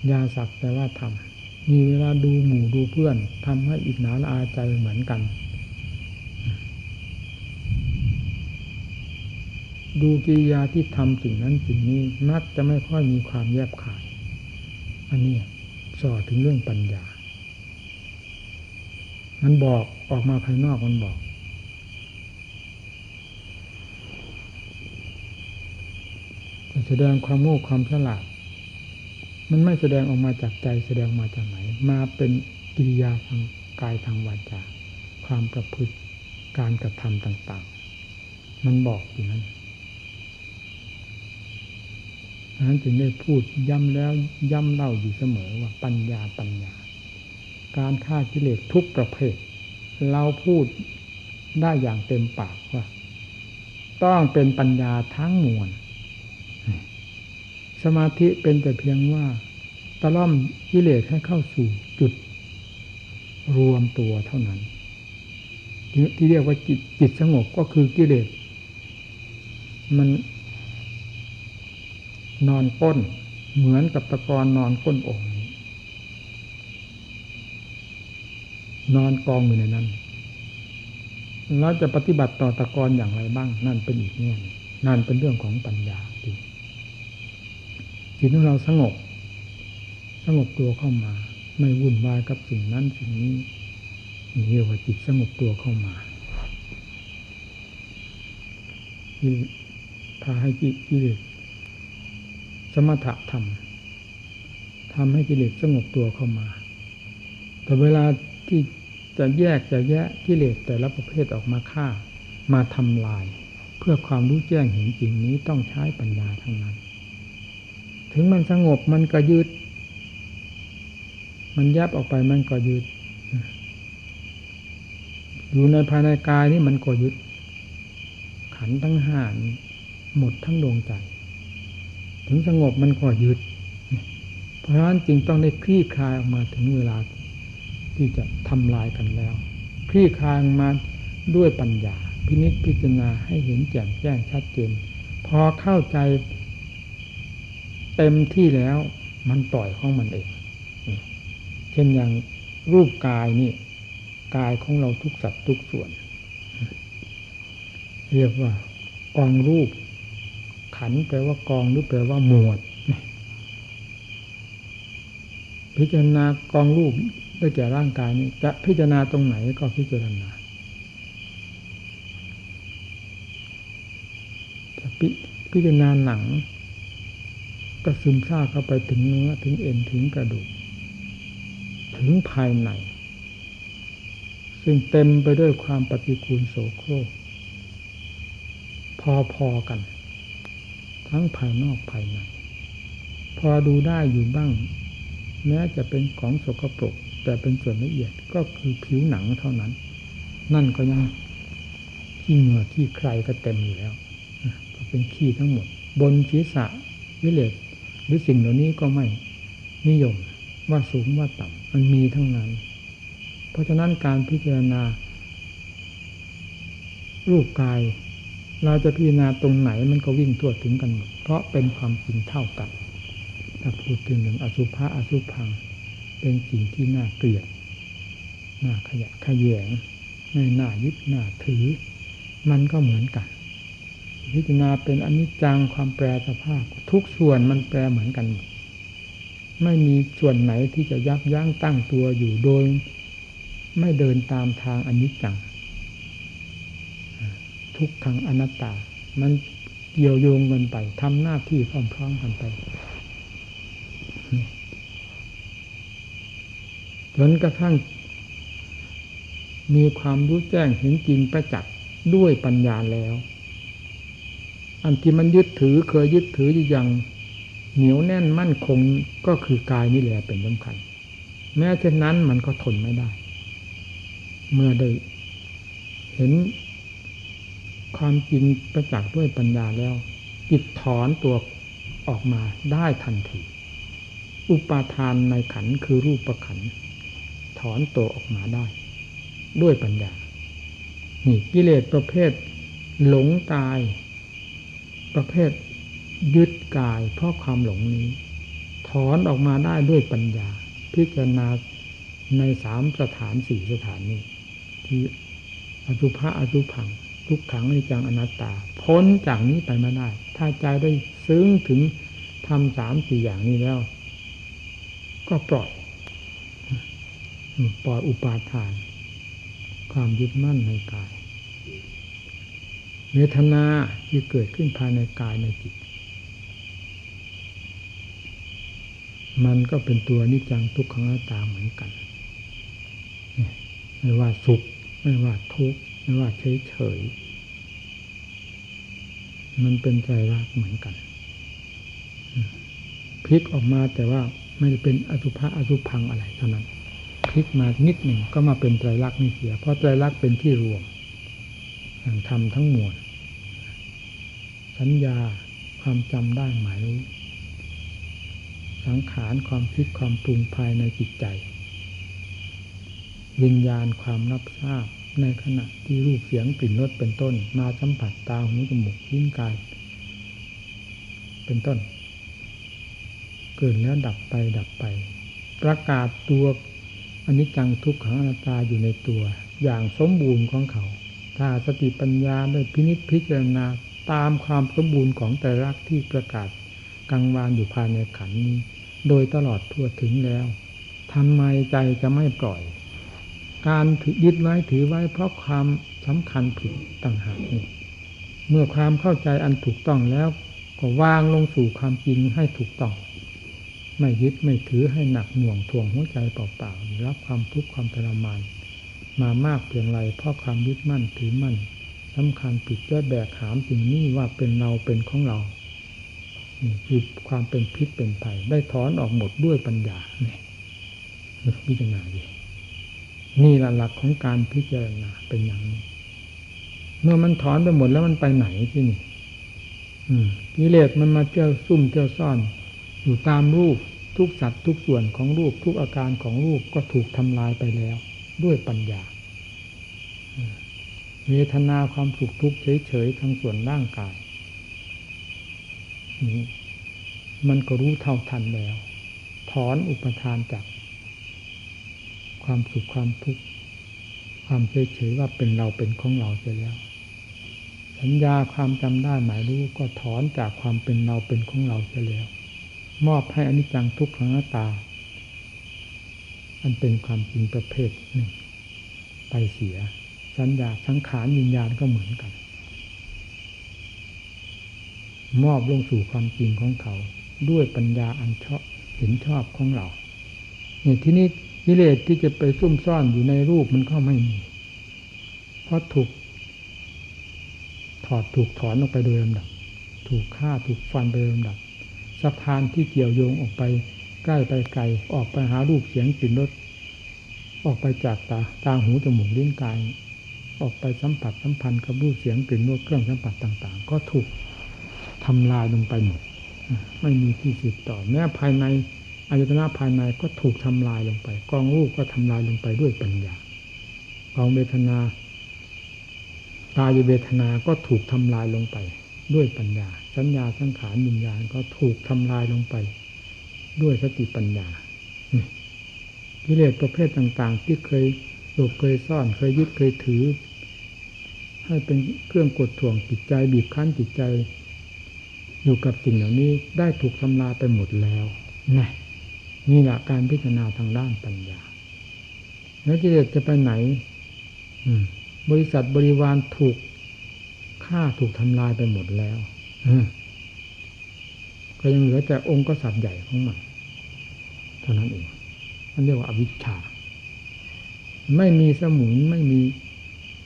ยาสักแต่ว่าทำมีเวลาดูหมู่ดูเพื่อนทำให้อิจฉาละอาใจเหมือนกัน ดูกิริยาที่ทำสิ่งนั้นสิ่งนี้มักจะไม่ค่อยมีความแยบขาย อันนี้สอถึงเรื่องปัญญา มันบอกออกมาภายนอกมันบอก แสดงความโง่ความฉลาด มันไม่แสดงออกมาจากใจแสดงมาจากไหน มาเป็นกิริยาทางกายทางวาจา ความประพฤติการกระทำต่าง ๆ มันบอกอย่นั้น นั้นจึงได้พูดย้ำแล้วย้ำเล่าอยู่เสมอว่าปัญญาปัญญา การฆ่ากิเลสทุกประเภท เราพูดได้อย่างเต็มปากว่า ต้องเป็นปัญญาทั้งมวลสมาธิเป็นแต่เพียงว่าตะล่อมกิเลสให้เข้าสู่จุดรวมตัวเท่านั้น ที่เรียกว่าจิตจิตสงบก็คือกิเลสมัน นอนก้น เหมือนกับตะกอนนอนก้นองค์นอนกองอยู่ในนั้น แล้วจะปฏิบัติต่อตะกอนอย่างไรบ้าง นั่นเป็นอีกแง่นั่นเป็นเรื่องของปัญญาจิตจิตของเราสงบ สงบตัวเข้ามา ไม่วุ่นวายกับสิ่งนั้นสิ่งนี้นี่เรียกว่าจิตสงบตัวเข้ามาที่พาให้กิเลส สมถะธรรมทำให้กิเลสสงบตัวเข้ามา แต่เวลาที่จะแยกจะแยะกิเลสแต่ละประเภทออกมาฆ่า มาทำลาย เพื่อความรู้แจ้งเห็นจริงนี้ต้องใช้ปัญญาทั้งนั้น ถึงมันสงบมันก็ยืด มันยับออกไปมันก็ยืด อยู่ในภายในกายนี่มันก็ยึด ขันทั้งห้าหมดทั้งดวงใจ ถึงสงบมันก็หยุด เพราะฉะนั้นจึงต้องได้คลี่คลายออกมาถึงเวลาที่จะทำลายกันแล้ว คลี่คลายมาด้วยปัญญา พินิจพิจารณาให้เห็นแจ่มแจ้งชัดเจน พอเข้าใจเต็มที่แล้วมันปล่อยของมันเอง เช่นอย่างรูปกายนี่กายของเราทุกสัตว์ทุกส่วน เรียกว่ากองรูป ขันแปลว่ากองหรือแปลว่าหมวด พิจารณากองรูปได้แก่ร่างกายนี้จะพิจารณาตรงไหนก็พิจารณาจะพิพจารณาหนัง ก็ซึมซาบเข้าไปถึงเนื้อถึงเอ็นถึงกระดูก ถึงภายใน ซึ่งเต็มไปด้วยความปฏิกูลโสโครกพอๆกัน ทั้งภายนอกภายใน พอดูได้อยู่บ้าง แม้จะเป็นของสกปรก แต่เป็นส่วนละเอียดก็คือผิวหนังเท่านั้น นั่นก็ยังขี้เหงื่อขี้ใครก็เต็มอยู่แล้ว ก็เป็นขี้ทั้งหมด บนศีรษะวิเลศหรือสิ่งเหล่านี้ก็ไม่นิยมว่าสูงว่าต่ำมันมีทั้งนั้น เพราะฉะนั้นการพิจารณา รูปกาย เราจะพิจารณาตรงไหนมันก็วิ่งทั่วถึงกันหมดเพราะเป็นความจริงเท่ากันถ้าพูดถึงหนึ่งอสุภะอสุพัง เป็นสิ่งที่น่าเกลียดน่าขยะขยงไม่น่ายึดน่าถือ มันก็เหมือนกัน พิจารณาเป็นอนิจจังความแปรสภาพ ทุกส่วนมันแปรเหมือนกันหมดไม่มีส่วนไหนที่จะยับยั้งตั้งตัวอยู่โดย ไม่เดินตามทางอนิจจัง ทุกทางอนัตตา มันเกี่ยวโยงกันไปทำหน้าที่พร้อมๆกันไปจนกระทั่ง มีความรู้แจ้งเห็นจริงประจักษ์ด้วยปัญญาแล้ว อันที่มันยึดถือเคยยึดถืออย่างเหนียวแน่นมั่นคงก็คือกายนี่แหละเป็นสำคัญ แม้เช่นนั้นมันก็ทนไม่ได้ เมื่อได้เห็น ความจริงประจักษ์ด้วยปัญญาแล้วจิตถอนตัวออกมาได้ทันที อุปาทานในขันคือรูปประขันถอนตัวออกมาได้ ด้วยปัญญา นี่กิเลสประเภทหลงกาย ประเภทยึดกาย เพราะความหลงนี้ ถอนออกมาได้ด้วยปัญญา พิจารณาในสามสถานสี่สถานนี้ที่อสุภะอสุพัง ทุกขังในจังอนัตตา พ้นจากนี้ไปไม่ได้ ถ้าใจได้ซึ้งถึงทำสามสี่อย่างนี้แล้ว ก็ปล่อย ปล่อยอุปาทาน ความยึดมั่นในกาย เวทนาที่เกิดขึ้นภายในกายในจิต มันก็เป็นตัวนิจังทุกขังอนัตตาเหมือนกัน ไม่ว่าสุข ไม่ว่าทุกข์ ไม่ว่าเฉยเฉย มันเป็นใจรักเหมือนกันพลิกออกมาแต่ว่าไม่ได้เป็นอสุภะอสุพังอะไรเท่านั้นพลิกมานิดหนึ่งก็มาเป็นไตรลักษณ์นี่เสีย เพราะไตรลักษณ์เป็นที่รวมแห่งธรรมทั้งมวลสัญญาความจำได้หมายรู้สังขารความคิดความปรุงภายในจิตใจ วิญญาณความรับทราบ ในขณะที่รูปเสียงกลิ่นรสเป็นต้น มาสัมผัสตาหูจมูกลิ้นกาย เป็นต้น เกิดแล้วดับไปดับไป ประกาศตัวอนิจจังทุกขังอนัตตาอยู่ในตัว อย่างสมบูรณ์ของเขา ถ้าสติปัญญาได้พินิจพิจารณาตามความสมบูรณ์ของแต่รักที่ประกาศกังวานอยู่ภายในขันนี้ โดยตลอดทั่วถึงแล้วทำไมใจจะไม่ปล่อย การถือยึดไว้ถือไว้เพราะความสำคัญผิดต่างหากนี่เมื่อความเข้าใจอันถูกต้องแล้ว ก็วางลงสู่ความจริงให้ถูกต้อง ไม่ยึดไม่ถือให้หนักหน่วงทวงหัวใจเปล่าๆรับความทุกข์ความทรมาน มามากเพียงไรเพราะความยึดมั่นถือมั่นสำคัญผิดจะแบกหามสิ่งนี้ว่าเป็นเราเป็นของเรานี่คือความเป็นพิษเป็นภัยได้ถอนออกหมดด้วยปัญญาเนี่ยพิจารณาดี นี่หละหลักของการพิจารณาเป็นอย่างนี้ เมื่อมันถอนไปหมดแล้วมันไปไหนที่นี่กิเลสมันมาเจ้าซุ่มเจ้าซ่อน อยู่ตามรูปทุกสัตว์ทุกส่วนของรูปทุกอาการของรูปก็ถูกทำลายไปแล้ว ด้วยปัญญาเวทนาความสุขทุกข์เฉยๆทางส่วนร่างกายนี้มันก็รู้เท่าทันแล้ว ถอนอุปทานจาก ความสุขความทุกข์ความเฉยเฉยว่าเป็นเราเป็นของเราเสียแล้ว สัญญาความจำได้หมายรู้ก็ถอนจากความเป็นเราเป็นของเราเสียแล้ว มอบให้อนิจจังทุกขังหน้าตา อันเป็นความจริงประเภทหนึ่ง ไปเสีย สัญญาสังขารวิญญาณก็เหมือนกัน มอบลงสู่ความจริงของเขา ด้วยปัญญาอันชอบเห็นชอบของเราเนี่ยที่นี้ กิเลสที่จะไปซุ่มซ่อนอยู่ในรูปมันก็ไม่มี เพราะถูก ถอดถูกถอนออกไปโดยลำดับ ถูกฆ่าถูกฟันไปโดยลำดับสะพานที่เกี่ยวโยงออกไป ใกล้ไปไกลออกไปหารูปเสียงกลิ่นรสออกไปจากตาตาหูจมูกลิ้นกาย ออกไปสัมผัสสัมพันธ์กับรูปเสียงกลิ่นรสเครื่องสัมผัสต่าง ๆ ก็ถูกทำลายลงไปหมดไม่มีที่สืบต่อแม้ภายใน อายตนะภายในก็ถูกทำลายลงไป กองรูปก็ทำลายลงไปด้วยปัญญากองเวทนากายเวทนาก็ถูกทำลายลงไป ด้วยปัญญา สัญญาสังขารวิญญาณก็ถูกทำลายลงไป ด้วยสติปัญญากิเลสประเภทต่าง ๆ ที่เคยหลบเคยซ่อนเคยยึดเคยถือ ให้เป็นเครื่องกดถ่วงจิตใจบีบคั้นจิตใจ อยู่กับสิ่งเหล่านี้ได้ถูกทำลายไปหมดแล้วนี่ นี่แหละการพิจารณาทางด้านปัญญา แล้วกิเลสจะไปไหนอืบริษัทบริวารถูกฆ่าถูกทำลายไปหมดแล้วก็ยังเหลือแต่องค์กษัตริย์ใหญ่ของมันเท่านั้นเองมันเรียกว่าอวิชชา ไม่มีสมุนไม่มี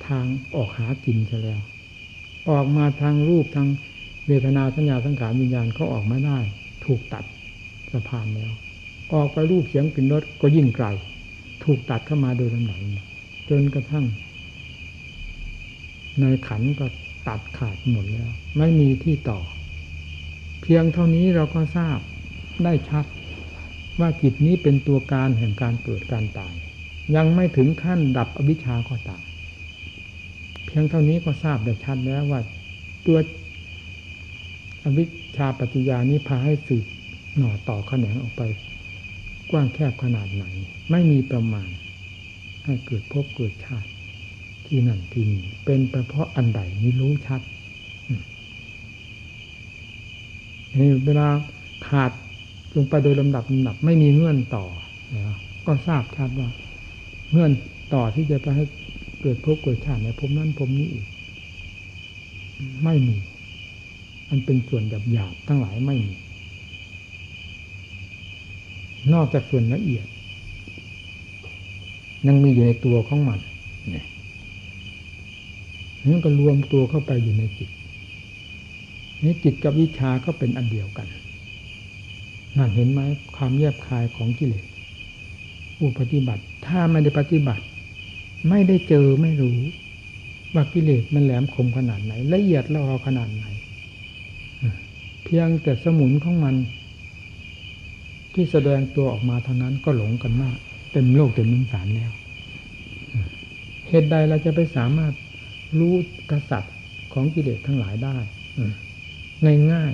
ทางออกหากินซะแล้ว ออกมาทางรูปทางเวทนาสัญญาสังขารวิญญาณก็ออกไม่ได้ ถูกตัดสะพานแล้ว ออกไปรูปเสียงกลิ่นรสก็ยิ่งไกล ถูกตัดเข้ามาโดยลำดับจนกระทั่ง ในขันก็ตัดขาดหมดแล้ว ไม่มีที่ต่อ เพียงเท่านี้เราก็ทราบได้ชัด ว่าจิตนี้เป็นตัวการแห่งการเกิดการตาย ยังไม่ถึงขั้นดับอวิชชาก็ตามเพียงเท่านี้ก็ทราบได้ชัดแล้วว่า ตัวอวิชชาปัจจยานี้พาให้สืบหน่อต่อขแขนงออกไป กว้างแคบขนาดไหน ไม่มีประมาณ ให้เกิดพบเกิดชาติ ที่นั่นที่นี่เป็นไปเพราะอันใดนี่รู้ชัดนี่เวลาขาดลงไปโดยลำดับลำดับไม่มีเงื่อนต่อก็ทราบชัดว่า เงื่อนต่อที่จะไปให้เกิดพบเกิดชาติในภพนั้นภพนี้อีกไม่มี มันเป็นส่วนหยาบหยาบทั้งหลายไม่มี นอกจากส่วนละเอียด ยังมีอยู่ในตัวของมันเนี่ยนั่นก็รวมตัวเข้าไปอยู่ในจิต นี่จิตกับวิชาก็เป็นอันเดียวกันนั่นเห็นไหมความแยบคายของกิเลสผู้ปฏิบัติ ถ้าไม่ได้ปฏิบัติ ไม่ได้เจอไม่รู้ ว่ากิเลสมันแหลมคมขนาดไหน ละเอียดละออขนาดไหน เพียงแต่สมุนของมัน ที่แสดงตัวออกมาเท่านั้นก็หลงกันมาก เต็มโลกเต็มมิสารแล้วเหตุใดเราจะไปสามารถรู้กษัตริย์ของกิเลสทั้งหลายได้ง่ายง่าย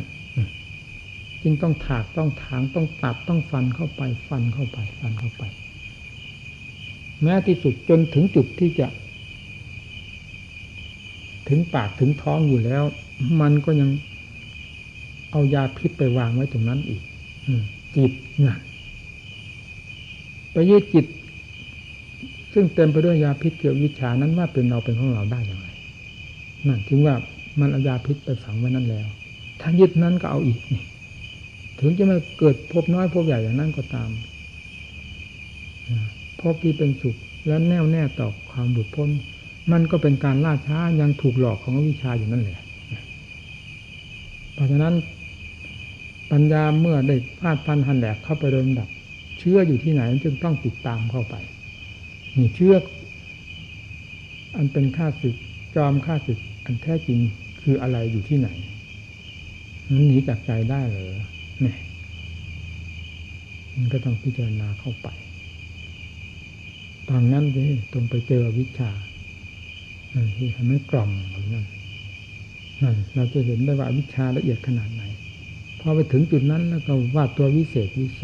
จึงต้องถากต้องถางต้องตัดต้องฟันเข้าไป ฟันเข้าไป ฟันเข้าไป แม้ที่สุดจนถึงจุดที่จะ ถึงปากถึงท้องอยู่แล้ว มันก็ยังเอายาพิษไปวางไว้ตรงนั้นอีก จิตนะไปยึดจิต ซึ่งเต็มไปด้วยยาพิษเกี่ยววิชานั้นว่าเป็นเราเป็นของเราได้อย่างไรนั่นถึงว่ามันเอายาพิษไปฝังไว้นั่นแล้ว ถ้ายึดนั้นก็เอาอีกนี่ถึงจะไม่เกิดพบน้อยพบใหญ่อย่างนั้นก็ตามพบที่เป็นสุขและแน่วแน่ต่อความหลุดพ้น มันก็เป็นการล่าช้ายังถูกหลอกของวิชาอยู่นั่นแหละ เพราะฉะนั้น ปัญญาเมื่อได้พาดพันหันแหลกเข้าไปโดยดับ เชื่ออยู่ที่ไหนจึงต้องติดตามเข้าไปนี่เชื่ออันเป็นค่าศึกจอมค่าศึกอันแท้จริงคืออะไรอยู่ที่ไหนนั้นหนีจากใจได้เหรอเนี่ยมันก็ต้องพิจารณาเข้าไปตอนนั้นสิตรงไปเจอวิชาที่ทำให้กล่อมเหมือนนั้นนั่นเราจะเห็นได้ว่าวิชาละเอียดขนาดไหน พอไปถึงจุดนั้นแล้วก็ว่าตัววิเศษวิโส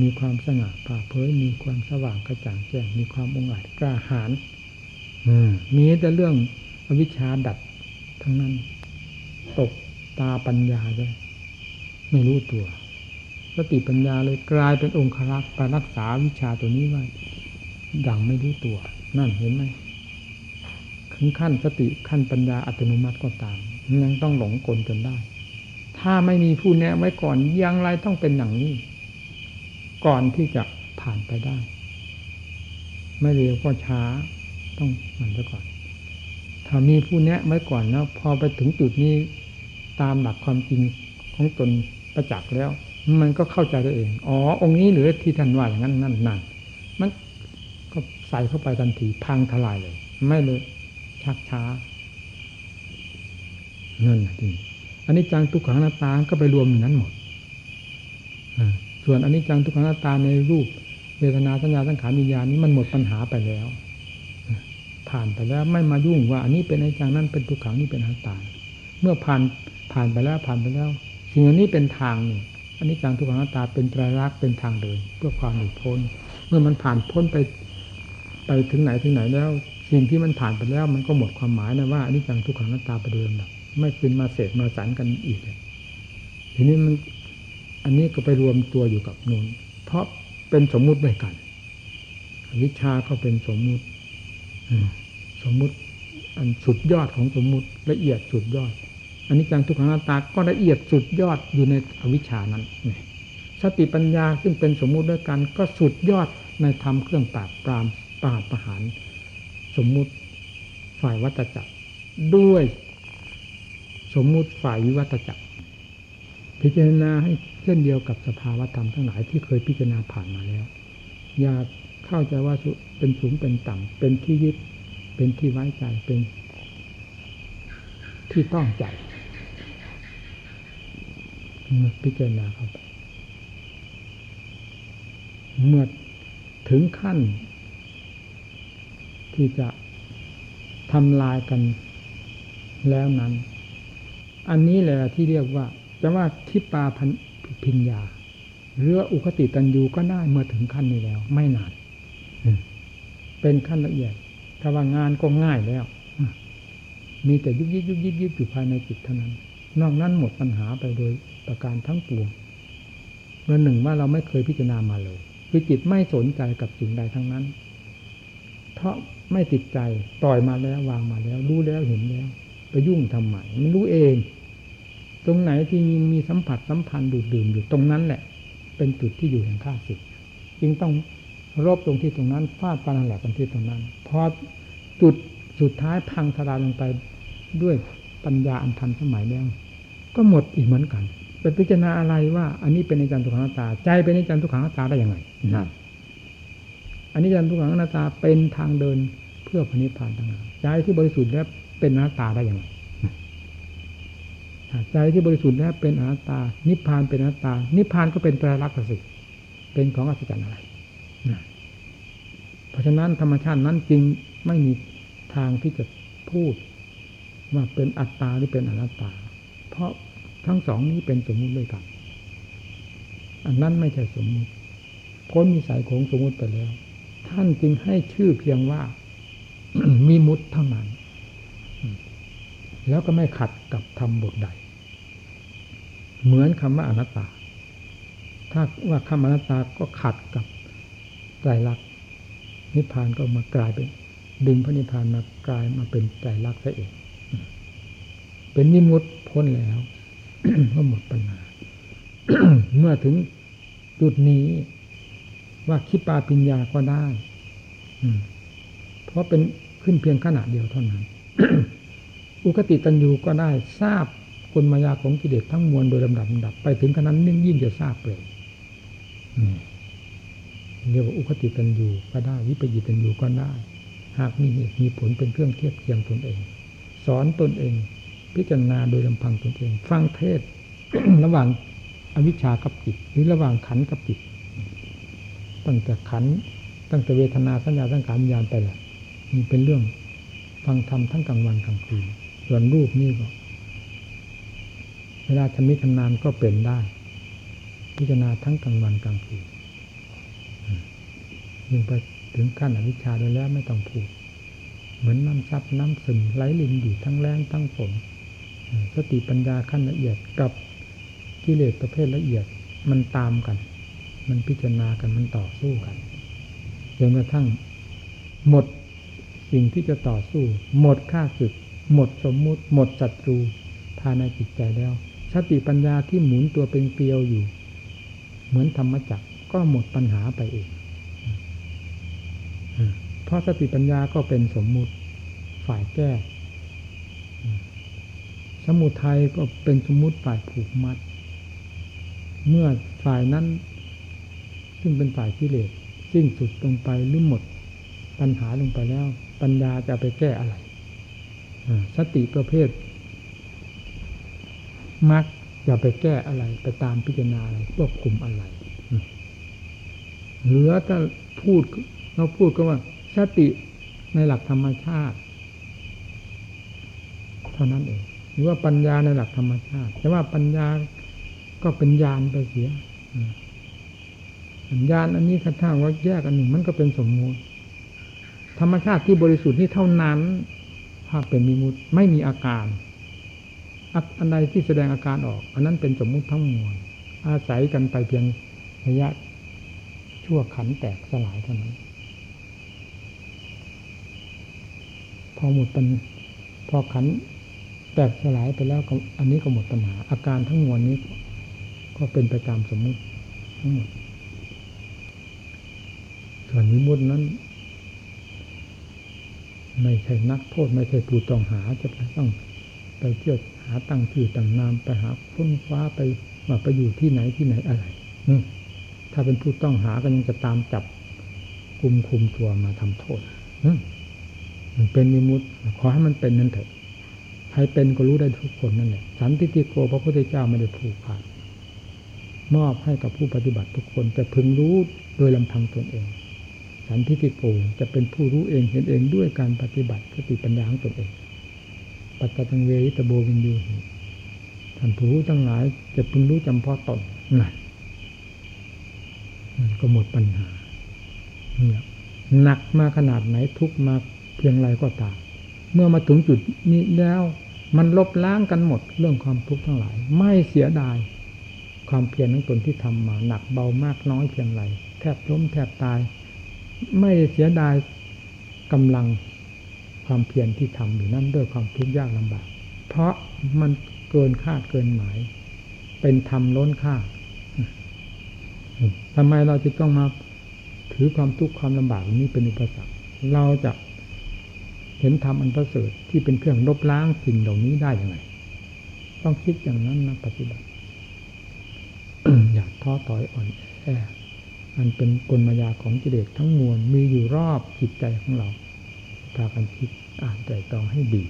มีความสง่าผ่าเผย มีความสว่างกระจ่างแจ้ง มีความองอาจกล้าหาญมีแต่เรื่องอวิชชาดัดทั้งนั้น ตกตาปัญญาเลยไม่รู้ตัว สติปัญญาเลยกลายเป็นองค์ครักษ์ไปรักษาวิชาตัวนี้ไว้ดังไม่รู้ตัว นั่นเห็นไหมถึงขั้นสติขั้นปัญญาอัตโนมัติก็ตามยังต้องหลงกลจนได้ ถ้าไม่มีผู้แนะไว้ก่อนยังไรต้องเป็นอย่างนี้ ก่อนที่จะผ่านไปได้ ไม่เร็วก็ช้าต้องมันซะก่อน ถ้ามีผู้แนะไว้ก่อนแล้ว พอไปถึงจุดนี้ตามหลักความจริงของตนประจักษ์แล้ว มันก็เข้าใจตัวเอง อ๋อ องค์นี้หรือที่ท่านว่าอย่างนั้นนั่นนั่นมันก็ใส่เข้าไปทันทีพังทลายเลย ไม่เลยชักช้าเงินจริง อันนี้จังทุกขังหน้าตาก็ไปรวมอยู่นั้นหมดส่วนอันนี้จังทุกขังหน้าตาในรูปเวทนาสัญญาสังขารวิญญาณนี้มันหมดปัญหาไปแล้ว ผ่านไปแล้วไม่มายุ่งว่า อันนี้เป็นอนิจจังนั่นเป็นทุกขังนี่เป็นอนัตตา เมื่อผ่านผ่านไปแล้วผ่านไปแล้วสิ่งอันนี้เป็นทางนี่อันนี้จังทุกขังอนัตตาเป็นตรลักษณ์เป็นทางเดิน เพื่อความหลุดพ้น เมื่อมันผ่านพ้นไปไปถึงไหนถึงไหนแล้ว สิ่งที่มันผ่านไปแล้ว มันก็หมดความหมายนะว่าอันนี้จังทุกขังอนัตตาไปเดิมแบบ ไม่คืนมาเสกมาสานกันอีกเลยทีนี้มัน อันนี้ก็ไปรวมตัวอยู่กับนูนเพราะเป็นสมมุติด้วยกันวิชาก็เป็นสมมุติสมมุติ อันสุดยอดของสมมุติละเอียดสุดยอด อันนี้จังทุกขังนาตาก็ละเอียดสุดยอดอยู่ในอวิชานั้นสติปัญญาซึ่งเป็นสมมุติด้วยกัน ก็สุดยอดในธรรมเครื่องปราบปรามปราบประหาร สมมุติฝ่ายวัตจักรด้วย สมมุติฝ่ายวิวัตจักร พิจารณาให้เช่นเดียวกับสภาวธรรมทั้งหลายที่เคยพิจารณาผ่านมาแล้ว อย่าเข้าใจว่าเป็นสูงเป็นต่ำเป็นที่ยึดเป็นที่ไว้ใจเป็นที่ต้องใจพิจารณาครับ เมื่อถึงขั้น ที่จะทำลายกันแล้วนั้น อันนี้แหละที่เรียกว่าจะว่าทิปาพันพิญญาเรืออุคติตันยูก็ได้เมื่อถึงขั้นนี้แล้ว ไม่นานเป็นขั้นละเอียดถ้าว่างานก็ง่ายแล้ว มีแต่ยุบยิบยุบยิบยิบอยู่ภายในจิตเท่านั้น นอกนั้นหมดปัญหาไปโดยประการทั้งปวงเมื่อหนึ่งว่าเราไม่เคยพิจารณามาเลย คือจิตไม่สนใจกับสิ่งใดทั้งนั้น เพราะไม่ติดใจปล่อยมาแล้ววางมาแล้ว รู้แล้วเห็นแล้ว ไปยุ่งทำไมมันรู้เอง ตรงไหนที่มีมีสัมผัสสัมพันธ์ดูดดื่มอยู่ตรงนั้นแหละ เป็นจุดที่อยู่แห่งข้าศึกจึงต้องรบตรงที่ตรงนั้นฟาดปานแหลกกันที่ตรงนั้นพอจุดสุดท้ายพังทลายลงไปด้วยปัญญาอันทันสมัยแล้วก็หมดอีกเหมือนกันเป็นพิจารณาอะไรว่า อันนี้เป็นในจันทุกขังตา ใจเป็นในจันทุกขังตาได้ยังไงนะอันนี้จันทุกขังนาตาเป็นทางเดินเพื่อพนิพพานต่างหากใจที่บริสุทธิ์แล้วเป็นนาตาได้ยังไง ใจที่บริสุทธิ์แล้วเป็นอนัตตา นิพพานเป็นอนัตตา นิพพานก็เป็นไตรลักษณ์สิเป็นของอัศจรรย์อะไรเพราะฉะนั้นธรรมชาตินั้นจริงไม่มีทางที่จะพูดว่าเป็นอัตตาหรือเป็นอนัตตา เพราะทั้งสองนี้เป็นสมมุติด้วยกัน อันนั้นไม่ใช่สมมุติพ้นมีสายของสมมุติไปแล้ว ท่านจึงให้ชื่อเพียงว่ามีมุตเท่านั้น แล้วก็ไม่ขัดกับธรรมบทใด เหมือนคำว่าอนัตตา ถ้าว่าคำอนัตตาก็ขัดกับใจรักนิพพานก็มากลายเป็น ดึงพระนิพพานมากลายมาเป็นใจรักซะเอง เป็นนิมุตพ้นแล้วก็หมดปัญหาเมื่อถึงจุดนี้ว่าคิปาปิญญาก็ได้เพราะเป็นขึ้นเพียงขนาดเดียวเท่านั้น อุคติตันยูก็ได้ทราบ กลมายาของกิเลสทั้งมวลโดยลำดับลดับไปถึงขนาดนิ่งยิ่งจะทราบเลยเรียกว่าอุคติตันยูก็ได้วิปยิตันยูก็ได้ หากมีเหตุมีผลเป็นเครื่องเทียบเทียงตนเอง สอนตนเอง พิจารณาโดยลำพังตนเอง ฟังเทศ ระหว่างอวิชชากับจิตหรือระหว่างขันกับจิตตั้งแต่ขันตั้งแต่เวทนาสัญญาสังขารวิญญาณไปแหละมันเป็นเรื่องฟังธรรมทั้งกลางวันกลางคืนส่วนรูปนี่ก็ วลาชำนิชำนานก็เป็นได้ พิจารณาทั้งกลางวันกลางคืนยิ่งไปถึงขั้นอวิชชาโดยแล้วไม่ต้องพูด เหมือนน้ำซับน้ำซึมไหลลินอยู่ทั้งแรงทั้งฝนสติปัญญาขั้นละเอียดกับกิเลสประเภทละเอียดมันตามกัน มันพิจารณากันมันต่อสู้กันจนกระทั่ง หมดสิ่งที่จะต่อสู้ หมดค่าศึก หมดสมมุติ หมดศัตรูภายในจิตใจแล้ว สติปัญญาที่หมุนตัวเป็นเกลียวอยู่ เหมือนธรรมจักรก็หมดปัญหาไปเองเพราะสติปัญญาก็เป็นสมมุติฝ่ายแก้ สมุทัยก็เป็นสมมุติฝ่ายผูกมัด เมื่อฝ่ายนั้น ซึ่งเป็นฝ่ายกิเลสสิ้นสุดลงไปหรือหมดปัญหาลงไปแล้ว ปัญญาจะไปแก้อะไรสติประเภท มักจะไปแก้อะไรไปตามพิจารณาอะไรควบคุมอะไรเหลือถ้าพูดเราพูดก็ว่าสติในหลักธรรมชาติ เท่านั้นเองหรือว่าปัญญาในหลักธรรมชาติ แต่ว่าปัญญาก็เป็นญาณไปเสียญาณอันนี้ถ้าทาว่าแยกอันหนึ่งมันก็เป็นสมมุติธรรมชาติที่บริสุทธิ์นี่เท่านั้นภาพเป็นมิมุตไม่มีอาการ อันใดที่แสดงอาการออก อันนั้นเป็นสมมุติทั้งมวลอาศัยกันไปเพียงระยะชั่วขันแตกสลายเท่านั้น พอหมดปัญพอขันแตกสลายไปแล้วอันนี้ก็หมดปัญหา อาการทั้งมวลนี้ ก็เป็นไปตามสมมุติทั้งหมดส่วนวิมุตินั้น ไม่ใช่นักโทษไม่ใช่ผู้ต้องหาจะไปต้องไปเที่ยวาตั้งชื่อตั้งนามไปหาค้นคว้าไปว่าไปอยู่ที่ไหนที่ไหนอะไรถ้าเป็นผู้ต้องหาก็ยังจะตามจับกลุ่มคุมตัวมาทำโทษมันเป็นมิมุติขอให้มันเป็นนั่นเถอะใครเป็นก็รู้ได้ทุกคนนั่นแหละสันติติโกพระพุทธเจ้าไม่ได้ผูกขาดมอบให้กับผู้ปฏิบัติทุกคนแต่พึงรู้โดยลำพังตนเอง สันติติโกจะเป็นผู้รู้เองเห็นเองด้วยการปฏิบัติสติปัญญาของตนเอง ปัจจังเวริตโบวินยูท่านผู้รู้ทั้งหลาย จะพึงรู้จำเพาะตนนั่นมันก็หมดปัญหาเนี่ยหนักมาขนาดไหนทุกมาเพียงไรก็ตามเมื่อมาถึงจุดนี้แล้ว มันลบล้างกันหมดเรื่องความทุกข์ทั้งหลาย ไม่เสียดาย ความเพียรของตนที่ทำมา หนักเบามากน้อยเพียงไรแทบล้มแทบตาย ไม่เสียดายกำลัง ความเพียรที่ทำอยู่นั่นด้วยความทุกข์ยากลำบาก เพราะมันเกินคาดเกินหมาย เป็นธรรมล้นค่าทำไมเราจะต้องมาถือความทุกข์ความลำบากนี้เป็นอุปสรรคเราจะเห็นธรรมอันประเสริฐที่เป็นเครื่องลบล้างสิ่งเหล่านี้ได้ยังไง ต้องคิดอย่างนั้นนะปฏิบัติอย่าท้อถอยอ่อนแออันเป็นกลมายาของกิเลสทั้งมวลมีอยู่รอบจิตใจของเรา พากันคิดอ่านใจตองให้ดี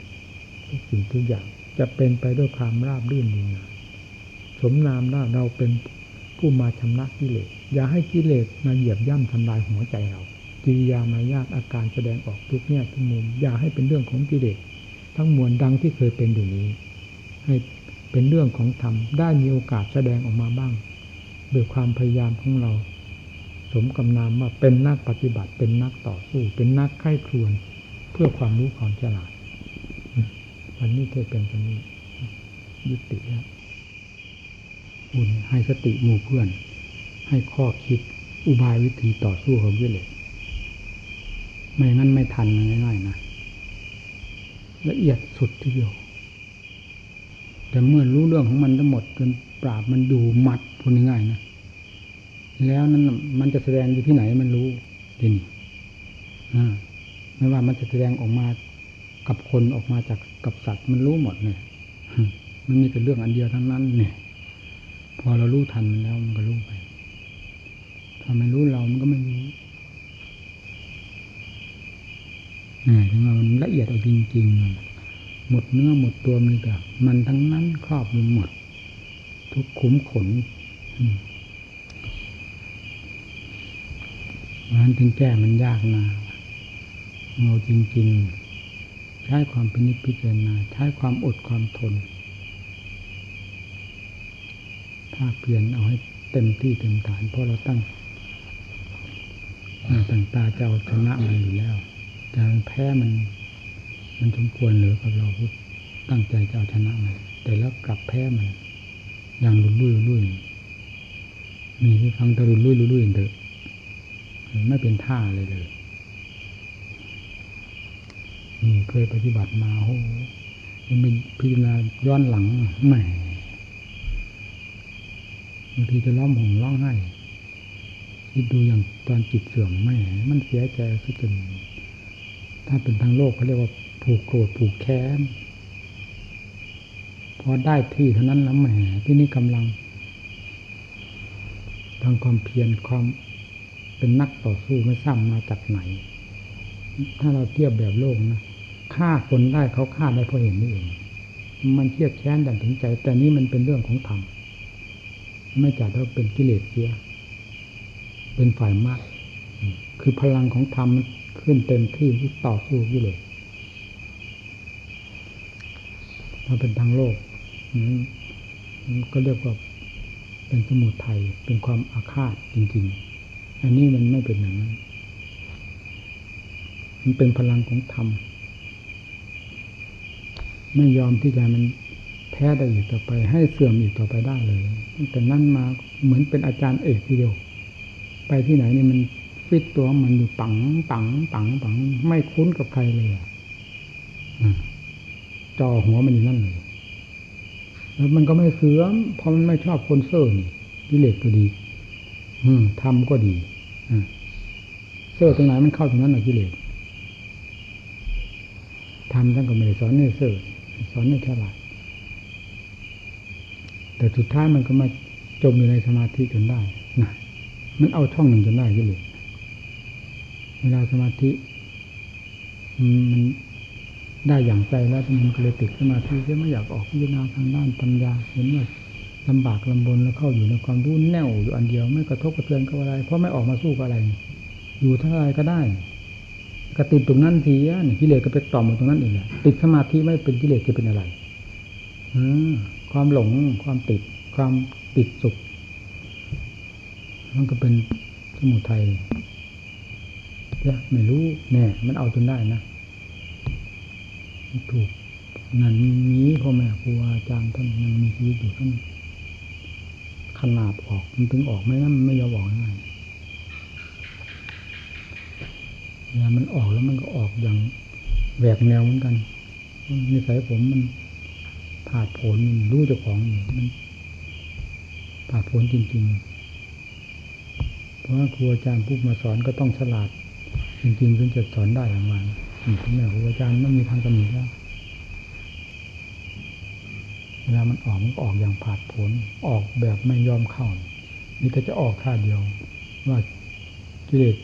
ทุกสิ่งทุกอย่างจะเป็นไปด้วยความราบรื่นดีงามสมนามว่าเราเป็นผู้มาชำระกิเลสอย่าให้กิเลสมาเหยียบย่ำทำลายหัวใจเรากิริยามายาตอาการแสดงออกทุกเนี่ยทุกมุมอย่าให้เป็นเรื่องของกิเลสทั้งมวลดังที่เคยเป็นอยู่นี้ ให้เป็นเรื่องของธรรมได้มีโอกาสแสดงออกมาบ้างด้วยความพยายามของเรา สมกำนามว่าเป็นนักปฏิบัติเป็นนักต่อสู้ เป็นนักไข้ครวน เพื่อความรู้ความฉลาดวันนี้เทศเป็นตรงนี้ยุติแล้วบุญให้สติหมู่เพื่อน ให้ข้อคิดอุบายวิธีต่อสู้ของวิเลศไม่งั้นไม่ทันง่ายๆนะละเอียดสุดทีเดียวแต่เมื่อรู้เรื่องของมันทั้งหมดจนปราบมันดูมัดพูดง่ายๆนะแล้วนั้นมันจะแสดงอยู่ที่ไหนมันรู้ทีนี้ ไม่ว่ามันจะแสดงออกมากับคนออกมาจากกับสัตว์มันรู้หมดเลยมันมีแต่เรื่องอันเดียวทั้งนั้น เนี่ย พอเรารู้ทันมันแล้วมันก็รู้ไปถ้าไม่รู้เรามันก็ไม่รู้นี่ถึงมันละเอียดเอาจริงๆหมดเนื้อหมดตัวมันก็มันทั้งนั้นครอบมันหมด ทุกขุมขนมันถึงแก้มันยากนะ เงาจริง ๆ ใช้ความพินิจพิจารณา ใช้ความอดความทนถ้าเปลี่ยนเอาให้เต็มที่เต็มฐานเพราะเราตั้งตั้งตาจะเอาชนะมันอยู่แล้วจะแพ้มัน มันสมควรหรือกับเราตั้งใจจะเอาชนะมันแต่แล้วกลับแพ้มัน อย่างรุนรุ่ยรุ่ยมีที่ฟังตะรุนรุ่ยรุ่ยเถอะไม่เป็นท่าเลยเลย เคยปฏิบัติมาโอ้ยังเป็นพิจารณาย้อนหลังแหมบางทีจะร้องห่มร้องไห้คิดดูอย่างตอนจิตเสื่อมไม่ มันเสียใจสุดจนถ้าเป็นทางโลกเขาเรียกว่าผูกโกรธผูกแค้นพอได้ที่เท่านั้นแล้วแหมที่นี่กำลังทางความเพียรความเป็นนักต่อสู้ไม่ทราบมาจากไหน ถ้าเราเทียบแบบโลกนะ ฆ่าคนได้เขาฆ่าได้เพราะเห็นนี่เอง มันเครียดแค้นอย่งถึงใจ แต่นี้มันเป็นเรื่องของธรรมไม่จัดว่าเป็นกิเลสเสีย เป็นฝ่ายมากคือพลังของธรรมขึ้นเต็มที่ที่ต่อสู้กิเลสถ้าเป็นทางโลกก็เรียกว่าเป็นสมุทัยเป็นความอาฆาตจริง ๆ อันนี้มันไม่เป็นอย่างนั้น มันเป็นพลังของธรรม ไม่ยอมที่จะมันแพ้ได้อีกต่อไป ให้เสื่อมอีกต่อไปได้เลยตั้งแต่นั้นมาเหมือนเป็นอาจารย์เอกทีเดียว ไปที่ไหนนี่มันฟิตตัวมันอยู่ปังปังปังปังไม่คุ้นกับใครเลยจอหัวมันอยู่นั่นเลยแล้วมันก็ไม่เสื่อมเพราะมันไม่ชอบคนเซ่อนี่กิเลสก็ดี อืมทำก็ดีอเซ่อตรงไหนมันเข้าตรงนั้นแหละกิเลสทำท่านก็ไม่ได้สอนให้เซ่อ สอนให้ฉลาดแต่สุดท้ายมันก็มาจมอยู่ในสมาธิจนได้นะมันเอาช่องหนึ่งจนได้กิเลสเวลาสมาธิมันได้อย่างใจแล้วมันก็เลยติดสมาธิจะไม่อยากออกพิจารณาทางด้านปัญญาเห็นว่าลำบากลำบนแล้วเข้าอยู่ในความรู้แน่วอยู่อันเดียว ไม่กระทบกระเทือนกับอะไร เพราะไม่ออกมาสู้กับอะไร อยู่เท่าไรก็ได้ ก็ติดตรงนั้นทีอะกิเลสก็ไปต่อมตรงนั้นเองแหละติดสมาธิไม่เป็นกิเลสจะเป็นอะไรอความหลงความติดความติดสุข มันก็เป็นสมุทัยเนี่ยไม่รู้แน่มันเอาจนได้นะถูกนั่นนี้พ่อแม่ครูอาจารย์ท่านยังมีชีวิตอยู่ท่านขนาบออกมันถึงออกไม่นั้นมันไม่ยอมออกง่าย เวลามันออกแล้วมันก็ออกอย่างแหวกแนวเหมือนกันนิสัยผมมันผ่าผลมันรู้เจ้าของมันผ่าผลจริง ๆ เพราะว่าครูอาจารย์ผู้มาสอนก็ต้องฉลาด จริงๆถึงจะสอนได้อย่างไรพ่อแม่ครูอาจารย์ไม่มีทางกำหนดแล้วเวลามันออกมันก็ออกอย่างผาดผลออกแบบไม่ยอมเข้านี่ก็จะออกท่าเดียว ว่ากิเลส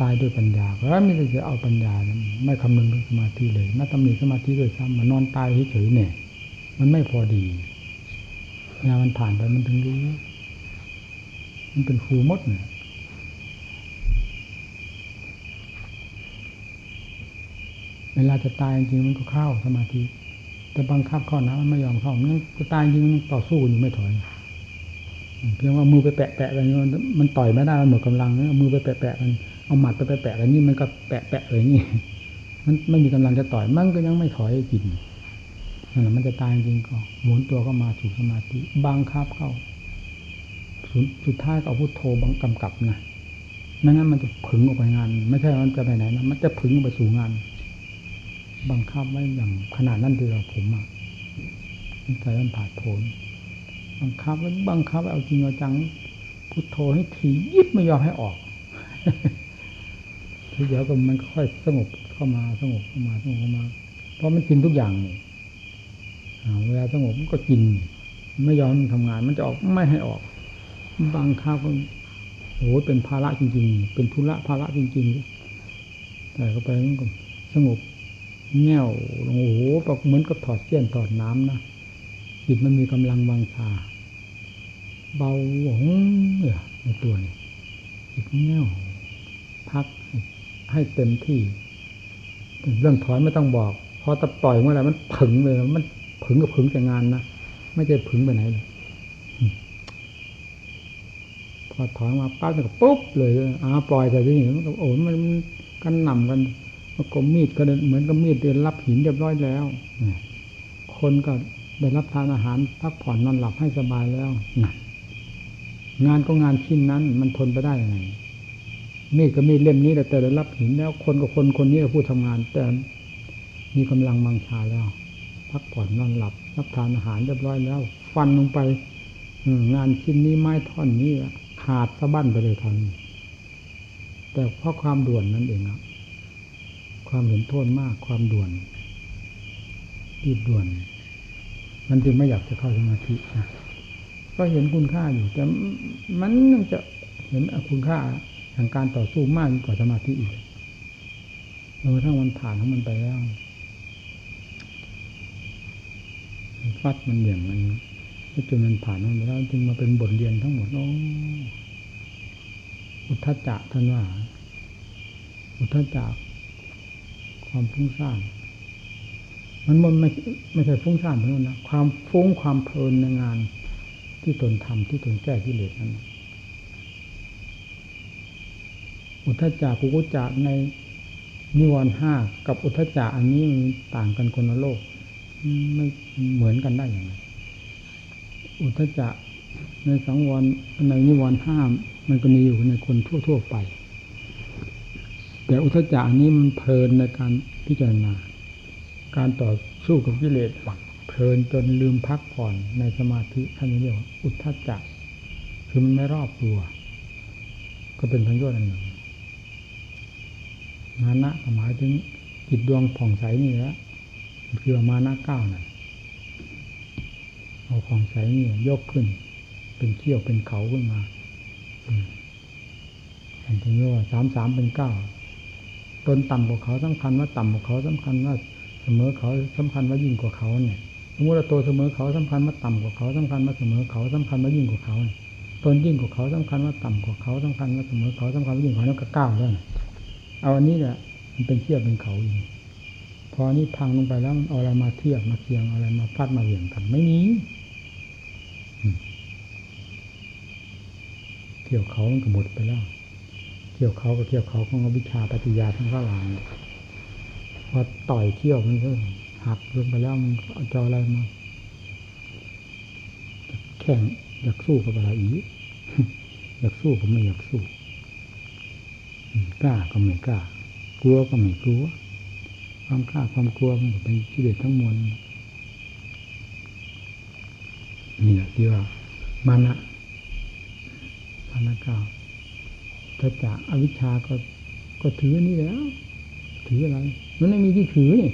ตายด้วยปัญญาเพราะไม่ได้จะเอาปัญญา ไม่คำนึงถึงสมาธิเลยไม่ตำหนิสมาธิเลยซ้ำมานอนตายเฉยๆเนี่ย มันไม่พอดีเวลามันผ่านไปมันถึงรู้มันเป็นครูมดเนี่ยเวลาจะตายจริงมันก็เข้าสมาธิ แต่บังคับเข้านะมันไม่ยอมเข้ามันก็ตายจริงมันต่อสู้อยู่ไม่ถอยเพียงว่ามือไปแปะแปะกันมันต่อยไม่ได้มันหมดกำลังเอามือไปแปะแปะกัน เอาหมัดไปแปะแปะกันนี่มันก็แปะแปะเลยนี่มันไม่มีกำลังจะต่อยมันก็ยังไม่ถอยกินนั่นแหละมันจะตายจริงก็หมุนตัวเข้ามาสู่สมาธิบังคับเข้าสุดท้ายก็เอาพุทโธบังกำกับนะไม่งั้นมันจะผึ่งออกไปงาน ไม่ใช่มันจะไปไหนนะมันจะผึ่งไปสู่งาน บังคับไว้อย่างขนาดนั้นดีกว่าผมอะใจมันผ่าโผนบังคับไว้บังคับเอาจริงเอาจังพุทโธให้ทียิบไม่ยอมให้ออก ทีเดียวก็มันค่อยสงบเข้ามาสงบเข้ามาสงบเข้ามา เพราะมันกินทุกอย่างนี่เวลาสงบมันก็กิน ไม่ยอมทำงาน มันจะออกไม่ให้ออก บางครั้งก็โอ้โหเป็นภาระจริง ๆ เป็นธุระภาระจริงๆแต่เข้าไปมันก็สงบแง่วโอ้โหเหมือนกับถอดเสี้ยนถอดน้ำนะจิตมันมีกำลังบางชาเบาหงเนี่ยในตัวนี่จิตแง่วพัก ให้เต็มที่ เรื่องถอนไม่ต้องบอกพอตะปล่อยเมื่อไหร่มันผึ่งเลยมันผึ่งกับผึ่งแต่งานนะไม่ใช่ผึ่งไปไหนเลยพอถอนมาปั๊บก็ปุ๊บเลยอ่าปล่อยแต่ที่นี่มันก็โอ้มันกันหนำกันก็มีดก็เหมือนกับมีดเดินรับหินเรียบร้อยแล้วคนก็ได้รับทานอาหารพักผ่อนนอนหลับให้สบายแล้วงานก็งานชิ้นนั้น มันทนไปได้ยังไง มีดก็มีดเล่มนี้แต่แต่ได้รับหินแล้ว คนกับคนคนนี้ก็ผู้ทำงาน แต่มีกำลังมังชาแล้ว พักผ่อนนอนหลับ รับทานอาหารเรียบร้อยแล้ว ฟันลงไปงานชิ้นนี้ไม้ท่อนนี้ขาดสะบั้นไปเลยทันแต่เพราะความด่วนนั่นเองครับ ความเห็นโทษมากความด่วนรีบด่วน มันจึงไม่อยากจะเข้าสมาธินะก็เห็นคุณค่าอยู่แต่มันยังจะเห็นคุณค่า ทางการต่อสู้มากกว่าสมาธิอีกเออถ้ามันผ่านของมันไปแล้วฟัดมันเหวี่ยงมันจนมันผ่านมันไปแล้วจึงมาเป็นบทเรียนทั้งหมดโอ้อุทธจักท่านว่า อุทจักความฟุ้งซ่านมันมันไม่ไม่ใช่ฟุ้งซ่านเท่านั้นนะความฟุ้งความเพลินในงานที่ตนทำที่ตนแก้ที่เหลือนั้น อุทจักกุกุจักในนิวรณ์ห้ากับอุทจักอันนี้มันต่างกันคนละโลก ไม่เหมือนกันได้อย่างไรอุทจักในสังวรในนิวรณ์ห้ามันก็มีอยู่ในคนทั่ว ๆไป แต่อุทจักอันนี้มันเพลินในการพิจารณา การต่อสู้กับกิเลสเพลินจนลืมพักผ่อนในสมาธิท่านเรียกว่าอุทจักคือมันไม่รอบตัว ก็เป็นทั้งยอดอันหนึ่ง มานะหมายถึงจิตดวงผ่องใสนี่แหละคือมานะเก้านั่นเอาผ่องใสนี่ยกขึ้น เป็นเขี้ยวเป็นเขาขึ้นมาอันที่ว่าสามสามเป็นเก้าตนต่ำกว่าเขาสำคัญว่าต่ำกว่าเขาสำคัญว่าเสมอเขาสำคัญว่ายิ่งกว่าเขาเนี่ยสมมติว่าตัวเสมอเขาสำคัญว่าต่ำกว่าเขาสำคัญว่าเสมอเขาสำคัญว่ายิ่งกว่าเขาตนยิ่งกว่าเขาสำคัญว่าต่ำกว่าเขาสำคัญว่าเสมอเขาสำคัญว่ายิ่งกว่าเขานั่นก็เก้าแล้ว เอาอันนี้แหละมันเป็นเทียบเป็นเขาอยู่พอนี้พังลงไปแล้วเอาอะไรมาเทียบมาเคียงอะไรมาพัดมาเหวี่ยงกันไม่มีเที่ยวเขามันก็หมดไปแล้วเที่ยวเขาก็เที่ยวเขาของวิชาปฏิยาทั้งข้าหลังพอต่อยเที่ยวมันก็หักลงไปแล้วมันเอาจออะไรมาแข่งอยากสู้กับอะไรอีกอยากสู้ก็ไม่อยากสู้ กล้าก็ไม่กล้า กลัวก็ไม่กลัว ความกล้าความกลัวมันเป็นกิเลสทั้งมวลนี่แหละที่ว่ามานะมานะก้าถ้าจากอวิชชาก็ก็ถือนี่แล้ว ถืออะไร มันไม่มีที่ถือนี่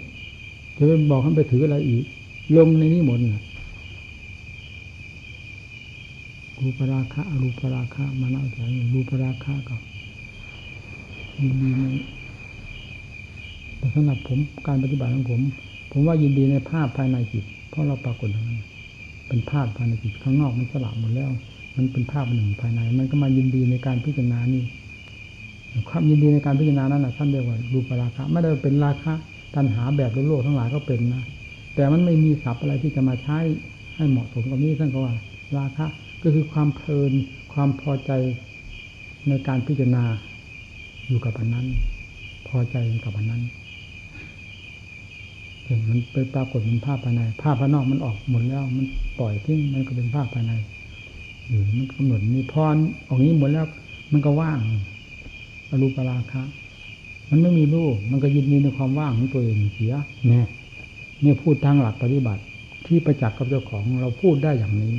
จะไปบอกให้ไปถืออะไรอีก ลงในนี้หมดนะรูปราคะอรูปราคะมานะใจรูปราคะก็ ยินดีในแต่สำหรับผมการปฏิบัติของผม ผมว่ายินดีในภาพภายในจิต เพราะเราปรากฏนั้นเป็นภาพภายในจิตข้างนอกมันสลับหมดแล้ว มันเป็นภาพหนึ่งภายใน มันก็มายินดีในการพิจารณานี่ความยินดีในการพิจารณานั้นนะท่านเรียกว่ารูปราคะไม่ได้เป็นราคะตัณหาแบบโลกทั้งหลายก็เป็นนะแต่มันไม่มีศัพท์อะไรที่จะมาใช้ให้เหมาะสมกับนี้ท่านก็ว่า ราคะก็คือความเพลินความพอใจในการพิจารณา อยู่กับอันนั้น พอใจกับอันนั้นเห็นมันไปปรากฏเป็นภาพภายใน ภาพภายนอกมันออกหมดแล้ว มันปล่อยทิ้งมันก็เป็นภาพภายในอยู่มันกำหนดมีพรออกนี้หมดแล้ว มันก็ว่างอรูปราคะมันไม่มีรูป มันก็ยินดีในความว่างของตัวเองเสียเนี่ยเนี่ยพูดทางหลักปฏิบัติ ที่ประจักษ์กับเจ้าของเราพูดได้อย่างนี้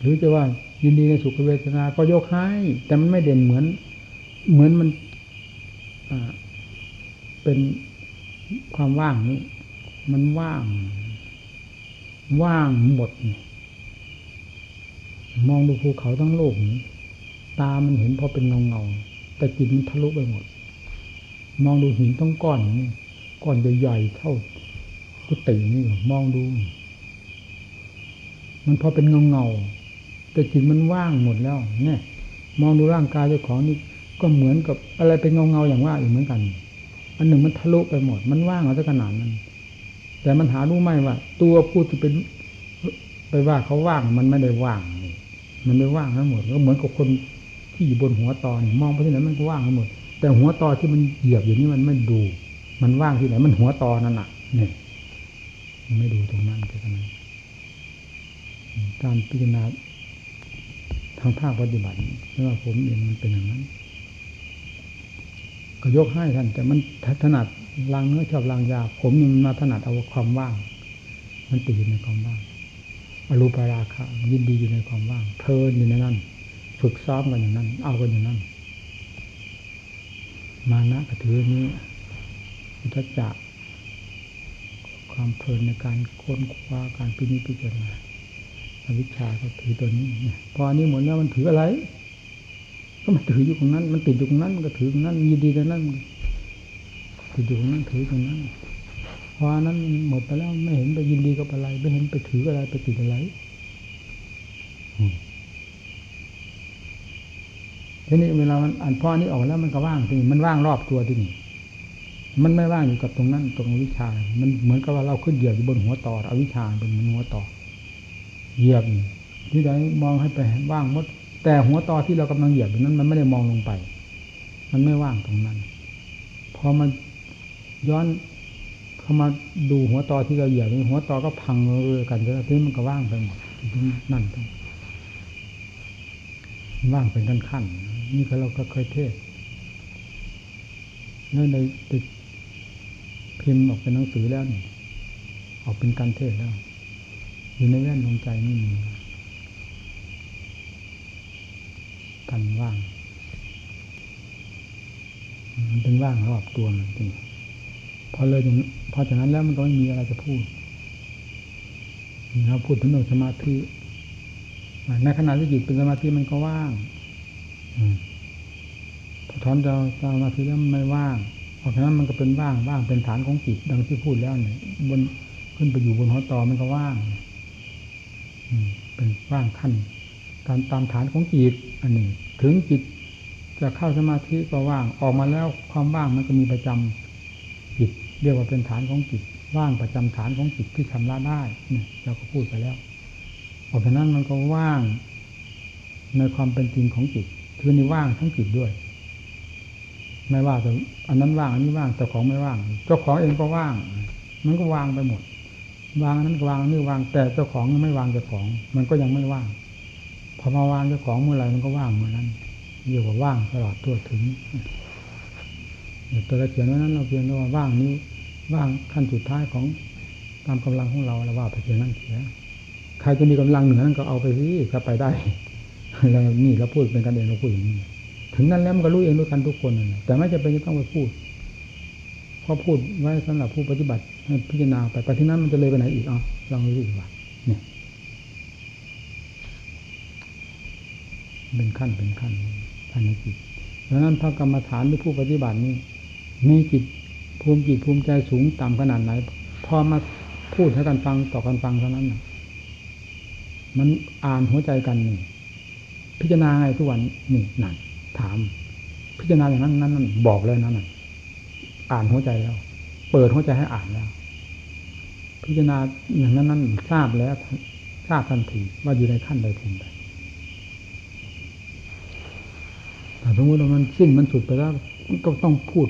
หรือจะว่า ยินดีในสุขเวทนา ก็ยกให้ แต่มันไม่เด่นเหมือน เหมือนมันเป็นความว่างนี้ มันว่าง ว่างหมด มองดูภูเขาทั้งโลกนี้ตามันเห็นพอเป็นเงาเงาแต่จิตมันทะลุไปหมด มองดูหินต้องก้อนนี่ก้อนใหญ่ๆเท่ากุฏินี่มองดู มันพอเป็นเงาเงา แต่จิตมันว่างหมดแล้วเนี่ยมองดูร่างกายเจ้าของนี่ก็เหมือนกับอะไรเป็นเงาเงาอย่างว่าอยู่เหมือนกัน อันหนึ่งมันทะลุไปหมด มันว่างเอาซะขนาดนั้นแต่มันหารู้ไหมว่า ตัวผู้ที่เป็นไปว่าเขาว่างมันไม่ได้ว่างมันไม่ว่างทั้งหมดก็เหมือนกับคนที่อยู่บนหัวตอนี่มองไปที่ไหนมันก็ว่างทั้งหมด แต่หัวตอที่มันเหยียบอยู่นี่มันไม่ดู มันว่างที่ไหน มันหัวตอนั่นแหะเนี่ยไม่ดูตรงนั้นแค่นั้นการพิจารณา ทางภาคปฏิบัติไม่ว่าผมเองมันเป็นอย่างนั้น ก็ยกให้ท่านแต่มันถนัดลางเนื้อชอบลางยา ผมยังมาถนัดเอาความว่าง มันติดอยู่ในความว่างอรูปราคะยินดีอยู่ในความว่างเพลินอยู่ในนั้น ฝึกซ้อมกันอย่างนั้น เอากันอย่างนั้น มานะกระถือนี้อุทจักความเพลินในการค้นคว้าการพิจิตรพิจารณา วิชชาก็ถือตัวนี้พออันนี้หมดแล้วมันถืออะไร ก็มันถืออยู่ตรงนั้น มันติดอยู่ตรงนั้นมันก็ถือตรงนั้นยินดีตรงนั้นติดอยู่ตรงนั้นถือตรงนั้นพอนั้นหมดไปแล้วไม่เห็นไปยินดีกับอะไร ไม่เห็นไปถืออะไรไปติดอะไรทีนี้เวลามันอ่านพ่อนี้ออกแล้วมันก็ว่างทีนี้มันว่างรอบตัวที่นี่มันไม่ว่างอยู่กับตรงนั้นตรงวิชา มันเหมือนกับว่าเราขึ้นเหยียบอยู่บนหัวต่ออวิชาเป็นเหมือนหัวต่อ เหยียบที่ไหนมองให้ไปว่างหมด แต่หัวต่อที่เรากำลังเหยียบอยู่นั้น มันไม่ได้มองลงไป มันไม่ว่างตรงนั้น พอมันย้อนเข้ามาดูหัวต่อที่เราเหยียบนี่หัวต่อก็พังเลยกันแล้วทีมันก็ว่างไปหมดนั่นว่างเป็นขั้นขั้นนี่ก็เราก็เคยเทศแล้วในติดพิมพ์ออกเป็นหนังสือแล้วนี่ออกเป็นการเทศแล้ว อยู่ในแว่นดวงใจนี่มีกันว่าง มันเป็นว่างรอบตัวมันจริงพอเลยพอจากนั้นแล้วมันก็ไม่มีอะไรจะพูดเราพูดถึงเรื่องสมาธิในขณะที่จิตเป็นสมาธิมันก็ว่างพอถอนเราสมาธิแล้วมันไม่ว่างเพราะฉะนั้นมันก็เป็นว่างว่างเป็นฐานของจิตดังที่พูดแล้วเนี่ยบนขึ้นไปอยู่บนหัวต่อมันก็ว่าง เป็นว่างขั้นตามตามฐานของจิตอันนี้ถึงจิตจะเข้าสมาธิก็ว่างออกมาแล้วความว่างมันก็มีประจำจิตเรียกว่าเป็นฐานของจิตว่างประจำฐานของจิตที่ชำระได้เนี่ยเราก็พูดไปแล้วเพราะฉะนั้นมันก็ว่าง ในความเป็นจริงของจิตคือนี่ว่างทั้งจิตด้วย ไม่ว่าแต่อันนั้นว่างอันนี้ว่างแต่ของไม่ว่างเจ้าของเองก็ว่าง มันก็ว่างไปหมด วางนั้นก็วางนี่วางแต่เจ้าของยังไม่วางเจ้าของ มันก็ยังไม่ว่าง พอมาวางเจ้าของเมื่อไหร่มันก็ว่างเมื่อนั้นเรียกว่าว่างตลอดตัวถึงตัวเราเขียนว่านั้นเราเพียงว่าว่างนี้ว่างขั้นสุดท้ายของตามกำลังของเราเราว่าไปเพียงนั้นเสียใครจะมีกำลังเหนือนั้นก็เอาไปสิถ้าไปได้เรานี่เราพูดเป็นกันเองเราพูดอย่างนี้ถึงนั้นแล้วมันก็รู้เองรู้กันทุกคนนะแต่ไม่จำเป็นจะต้องไปพูด เพราะพูดไว้สำหรับผู้ปฏิบัติให้พิจารณาไปไปที่นั้นมันจะเลยไปไหนอีกอ๋อลองดูดีกว่าเนี่ยเป็นขั้นเป็นขั้นภายในจิตดังนั้นพระกรรมฐานหรือผู้ปฏิบัตินี้ มีจิตภูมิจิตภูมิใจสูงต่ำขนาดไหน พอมาพูดให้กันฟังต่อกันฟังเท่านั้นมันอ่านหัวใจกันนี่พิจารณาไงทุกวันนี่นั่นถาม พิจารณาอย่างนั้นนั้นบอกเลยนั่น อ่านหัวใจแล้ว เปิดหัวใจให้อ่านแล้ว พิจารณาอย่างนั้นนั้นทราบแล้ว ทราบทันทีว่าอยู่ในขั้นใดภูมิใดแต่สมมติว่ามันสิ้นมันสุดไปแล้วก็ต้องพูด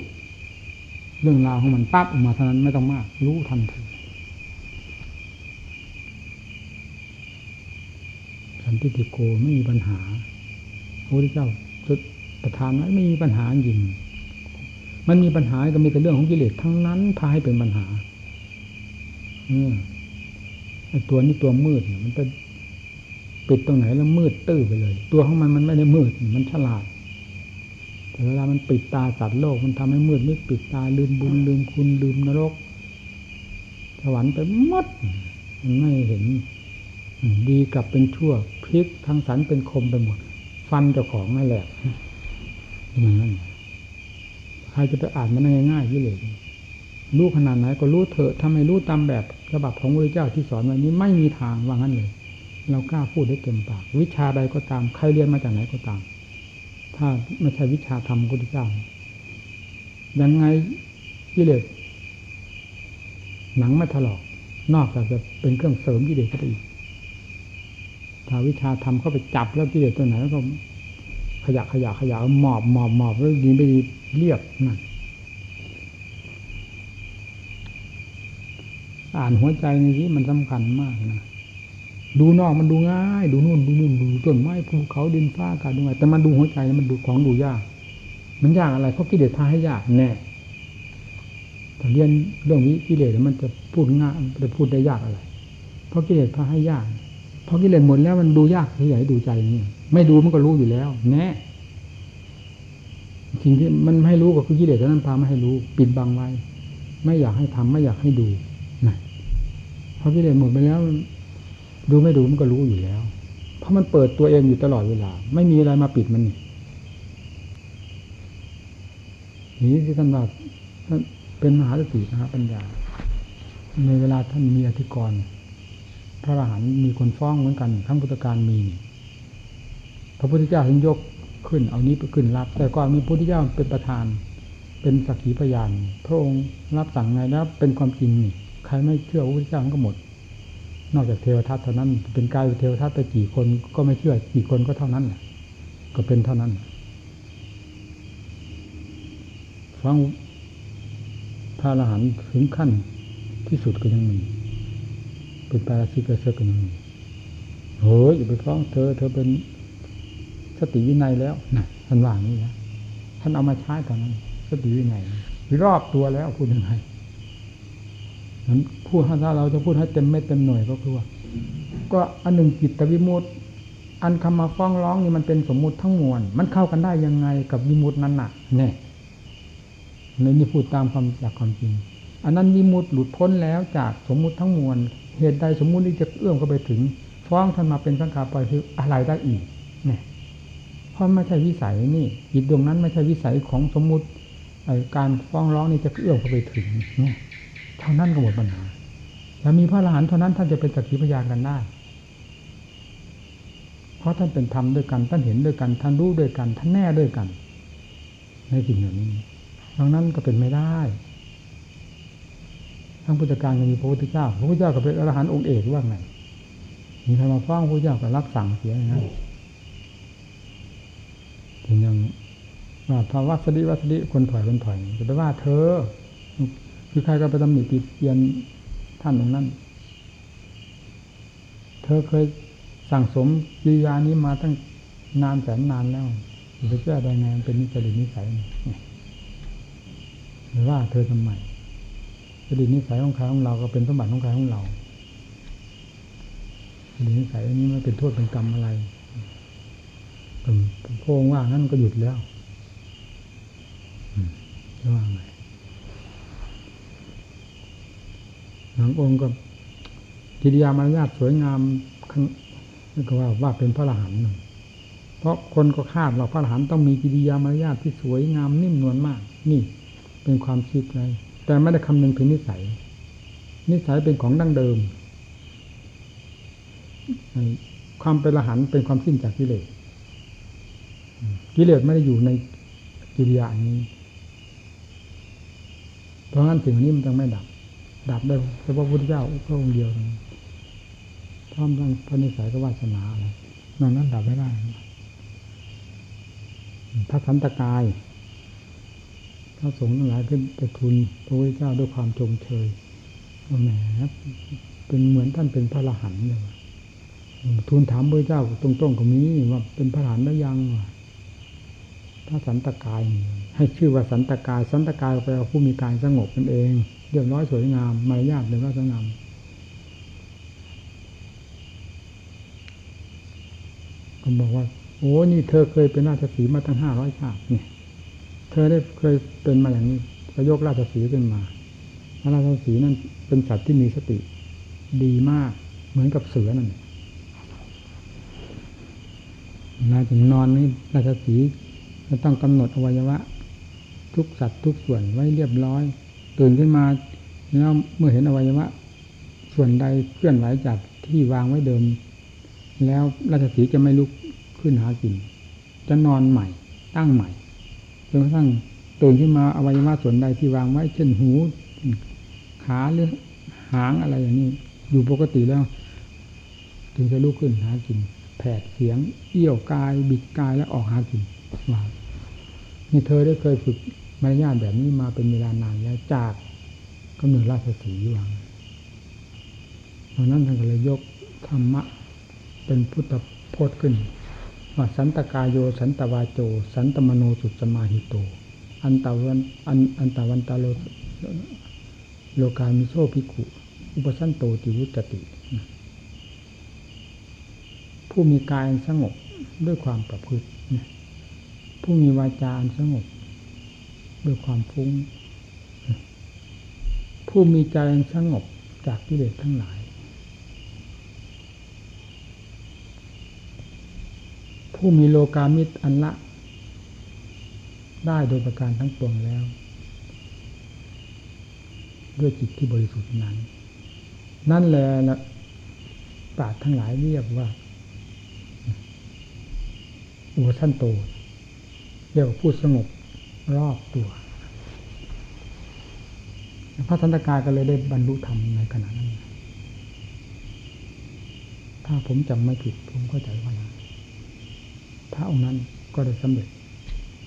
เรื่องราวของมันปั๊บออกมาเท่านั้นไม่ต้องมาก รู้ทันทีสันติติโกไม่มีปัญหาพระพุทธเจ้าประทานไว้ไม่มีปัญหาจริง มันมีปัญหาก็มีแต่เรื่องของกิเลสทั้งนั้นพาให้เป็นปัญหา อืมไอ้ตัวนี้ตัวมืดมันไปปิดตรงไหนแล้วมืดตื้อไปเลย ตัวของมันมันไม่ได้มืด มันฉลาดแต่เวลามันปิดตาสัตว์โลกมันทำให้มืดมิดปิดตาลืมบุญลืมคุณลืมนรกสวรรค์ไปมดมันไม่เห็น ดีกลับเป็นชั่วพลิกทางสันเป็นคมไปหมด ฟันเจ้าของนั่นแหละอย่างนั้น ใครจะไปอ่านมันง่ายๆยี่เลยรู้ขนาดไหนก็รู้เถอะถ้าไม่รู้ตามแบบฉบับของพระเจ้าที่สอนวันนี้ไม่มีทางว่างั้นเลย เรากล้าพูดได้เต็มปาก วิชาใดก็ตามใครเรียนมาจากไหนก็ตาม ถ้าไม่ใช่วิชาธรรมพระเจ้ายังไงกิเลสหนังไม่ถลอก นอกจากจะเป็นเครื่องเสริมกิเลสก็ไปอีกถ้าวิชาทำเข้าไปจับแล้วกิเลสตัวไหนก็ ขยะขยะขยะหมอบหมอบหมอบแล้วดีไม่ดีเรียบนั่นอ่านหัวใจในนี้มันสำคัญมากนะดูนอกมันดูง่าย ดูนู่นดูนู่นดูต้นไม้ภูเขาดินฟ้าอากาศดูไงแต่มันดูหัวใจมันดูของดูยาก มันยากอะไรเพราะกิเลสพาให้ยากแน่ถ้าเรียนเรื่องวิกิเลสมันจะพูดง่ายจะพูดได้ยากอะไร เพราะกิเลสพาให้ยาก พอกิเลสหมดแล้วมันดูยากที่ไหนดูใจนี่ไม่ดูมันก็รู้อยู่แล้ว แน่สิ่งที่มันไม่ให้รู้ก็คือกิเลสนั้นพาไม่ให้รู้ ปิดบังไว้ ไม่อยากให้ทำไม่อยากให้ดูนะพอกิเลสหมดไปแล้ว ดูไม่ดูมันก็รู้อยู่แล้ว เพราะมันเปิดตัวเองอยู่ตลอดเวลา ไม่มีอะไรมาปิดมันนี่นี่ที่ท่านว่านเป็นมหาสตินะครับปัญญา ในเวลาท่านมีอธิกรณ์ พระอรหันต์มีคนฟ้องเหมือนกันทั้งพุทธการมี พระพุทธเจ้าถึงยกขึ้น เอานี้ไปขึ้นรับ แต่ก่อนมีพุทธเจ้าเป็นประธาน เป็นสักขีพยาน พระองค์รับสั่งไงแล้วเป็นความจริงนี่ใครไม่เชื่อพระพุทธเจ้าก็หมด นอกจากเทวทัตเท่านั้น เป็นกายเทวทัตไปกี่คนก็ไม่เชื่อกี่คนก็เท่านั้นก็เป็นเท่านั้นฟังพระอรหันต์ถึงขั้นที่สุดก็ยังมี เป็นปาราชิกเสกก็ยังมีโอ้ยอย่าไปฟ้องเธอ เธอเป็นสติวินัยแล้วนะท่านว่านี่นะท่านเอามาใช้ตอนนั้นสติวินัยรอบตัวแล้วพูดยังไงนั้นพูดถ้าเราจะพูดให้เต็มเม็ดเต็มหน่วยก็คือว่า ก็อันหนึ่งจิตวิมุตอันคำมาฟ้องร้องนี่มันเป็นสมมุติทั้งมวล มันเข้ากันได้ยังไงกับวิมุตต์นั้นน่ะเนี่ยในนี้พูดตามความจากความจริง อันนั้นวิมุตหลุดพ้นแล้วจากสมมุติทั้งมวล เหตุใดสมมุติที่จะเอื้อมเข้าไปถึง ฟ้องท่านมาเป็นสังขารปล่อยคืออะไรได้อีกเนี่ยเพราะไม่ใช่วิสัยนี่จิตดวงนั้นไม่ใช่วิสัยของสมมุติการฟ้องร้องนี่จะเอื้อมเข้าไปถึงเนี่ยเท่านั้นก็หมดปัญหาแล้วมีพระอรหันต์เท่านั้นท่านจะเป็นสักขีพยานกันได้เพราะท่านเป็นธรรมด้วยกัน ท่านเห็นด้วยกัน ท่านรู้ด้วยกัน ท่านแน่ด้วยกัน ในสิ่งเหล่านี้ดังนั้นก็เป็นไม่ได้ ทั้งพุทธการก็มีพระพุทธเจ้า พระพุทธเจ้าก็เป็นอรหันต์องค์เอกว่าไงมีใครมาฟ้องพระพุทธเจ้าก็รับสั่งเสียนะถึงยังว่าภาวะสติวัสติคนถอยคนถอยจะไปว่าเธอ คือใครก็ไปตำหนิติเตียนท่านตรงนั้น เธอเคยสั่งสมกิริยานี้มาตั้งนานแสนนานแล้วจะแก้ได้ไงเป็นนิสัยนิสัยหรือว่าเธอทำไม จริตนิสัยของใครของเราก็เป็นสมบัติของใครของเราจริตนิสัยนี้ไม่เป็นโทษเป็นกรรมอะไรผมโพงว่างั้นก็หยุดแล้วว่าไงหลังองค์ก็กิริยามารยาทสวยงามนี่ก็ว่าว่าเป็นพระอรหันต์เพราะคนก็คาดว่าพระอรหันต์ต้องมีกิริยามารยาทที่สวยงามนิ่มนวลมาก นี่ เป็นความคิดเลย แต่ไม่ได้คำนึงถึงนิสัย นิสัยเป็นของดั้งเดิม ความเป็นอรหันเป็นความสิ้นจากกิเลสกิเลสไม่ได้อยู่ในกิริยานี้ เพราะงั้นสิ่งนี้มันจึงไม่ดับ ดับได้เฉพาะพุทธเจ้าพระองค์เดียวพร้อมทั้งพระนิสัยก็วาสนาอะไรนอกนั้นดับไม่ได้พระสันตกาย พระสงฆ์ทั้งหลายขึ้นไปทูลพระพุทธเจ้าด้วยความชมเชยแหมเป็นเหมือนท่านเป็นพระอรหันเลยทูลถามพระเจ้าตรงๆก็มีว่าเป็นพระหันต์แล้วยังพระสันตกาย ให้ชื่อว่าสันตกาย สันตกายแปลว่าผู้มีการสงบนั่นเองเรียบร้อยสวยงามมารยาทเรียบร้อยสวยงามก็บอกว่า โอ้นี่เธอเคยเป็นราชสีมาตั้งห้าร้อยชาติเนี่ย เธอได้เคยเป็นมาอย่างนี้ก็ยกราชสีขึ้นมาพระราชสีนั้นเป็นสัตว์ที่มีสติ ดีมาก เหมือนกับเสือนั่นนาถึงนอนนี่ราชสีจะต้องกำหนดอวัยวะ ทุกสัตว์ทุกส่วนไว้เรียบร้อย ตื่นขึ้นมาแล้วเมื่อเห็นอวัยวะ ส่วนใดเคลื่อนไหวจากที่วางไว้เดิม แล้วราชสีจะไม่ลุกขึ้นหากิน จะนอนใหม่ ตั้งใหม่ จนกระทั่งตื่นขึ้นมาอวัยวะส่วนใดที่วางไว้เช่นหู ขาหรือหางอะไรอย่างนี้ อยู่ปกติแล้ว ถึงจะลุกขึ้นหากินแผดเสียง เอี้ยวกาย บิดกายแล้วออกหากินว่านี่เธอได้เคยฝึกมารยาทแบบนี้มาเป็นเวลานานแล้วจากกำเนิดราชสีวางเพราะนั้นท่านก็เลยยกธรรมะเป็นพุทธพจน์ขึ้น ว่าสันตกายโยสันตวาโจ สันตมโนสุสมาหิโต อันตาวันอันอันตาวันตาโลโลกามิโซภิกุ อุปสันโตติวุจติ ผู้มีกายสงบด้วยความประพฤติผู้มีวาจาสงบ ด้วยความฟุ้ง ผู้มีใจสงบจากกิเลสทั้งหลาย ผู้มีโลกามิตรอันละ ได้โดยประการทั้งปวงแล้ว ด้วยจิตที่บริสุทธิ์นั้น นั่นแหละปราดทั้งหลายเรียกว่า อุปสันโต เรียกว่าผู้สงบรอบตัว พระสันตกาก็เลยได้บรรลุธรรมในขณะนั้น ถ้าผมจำไม่ผิดผมเข้าใจว่านะ พระองค์นั้นก็ได้สำเร็จ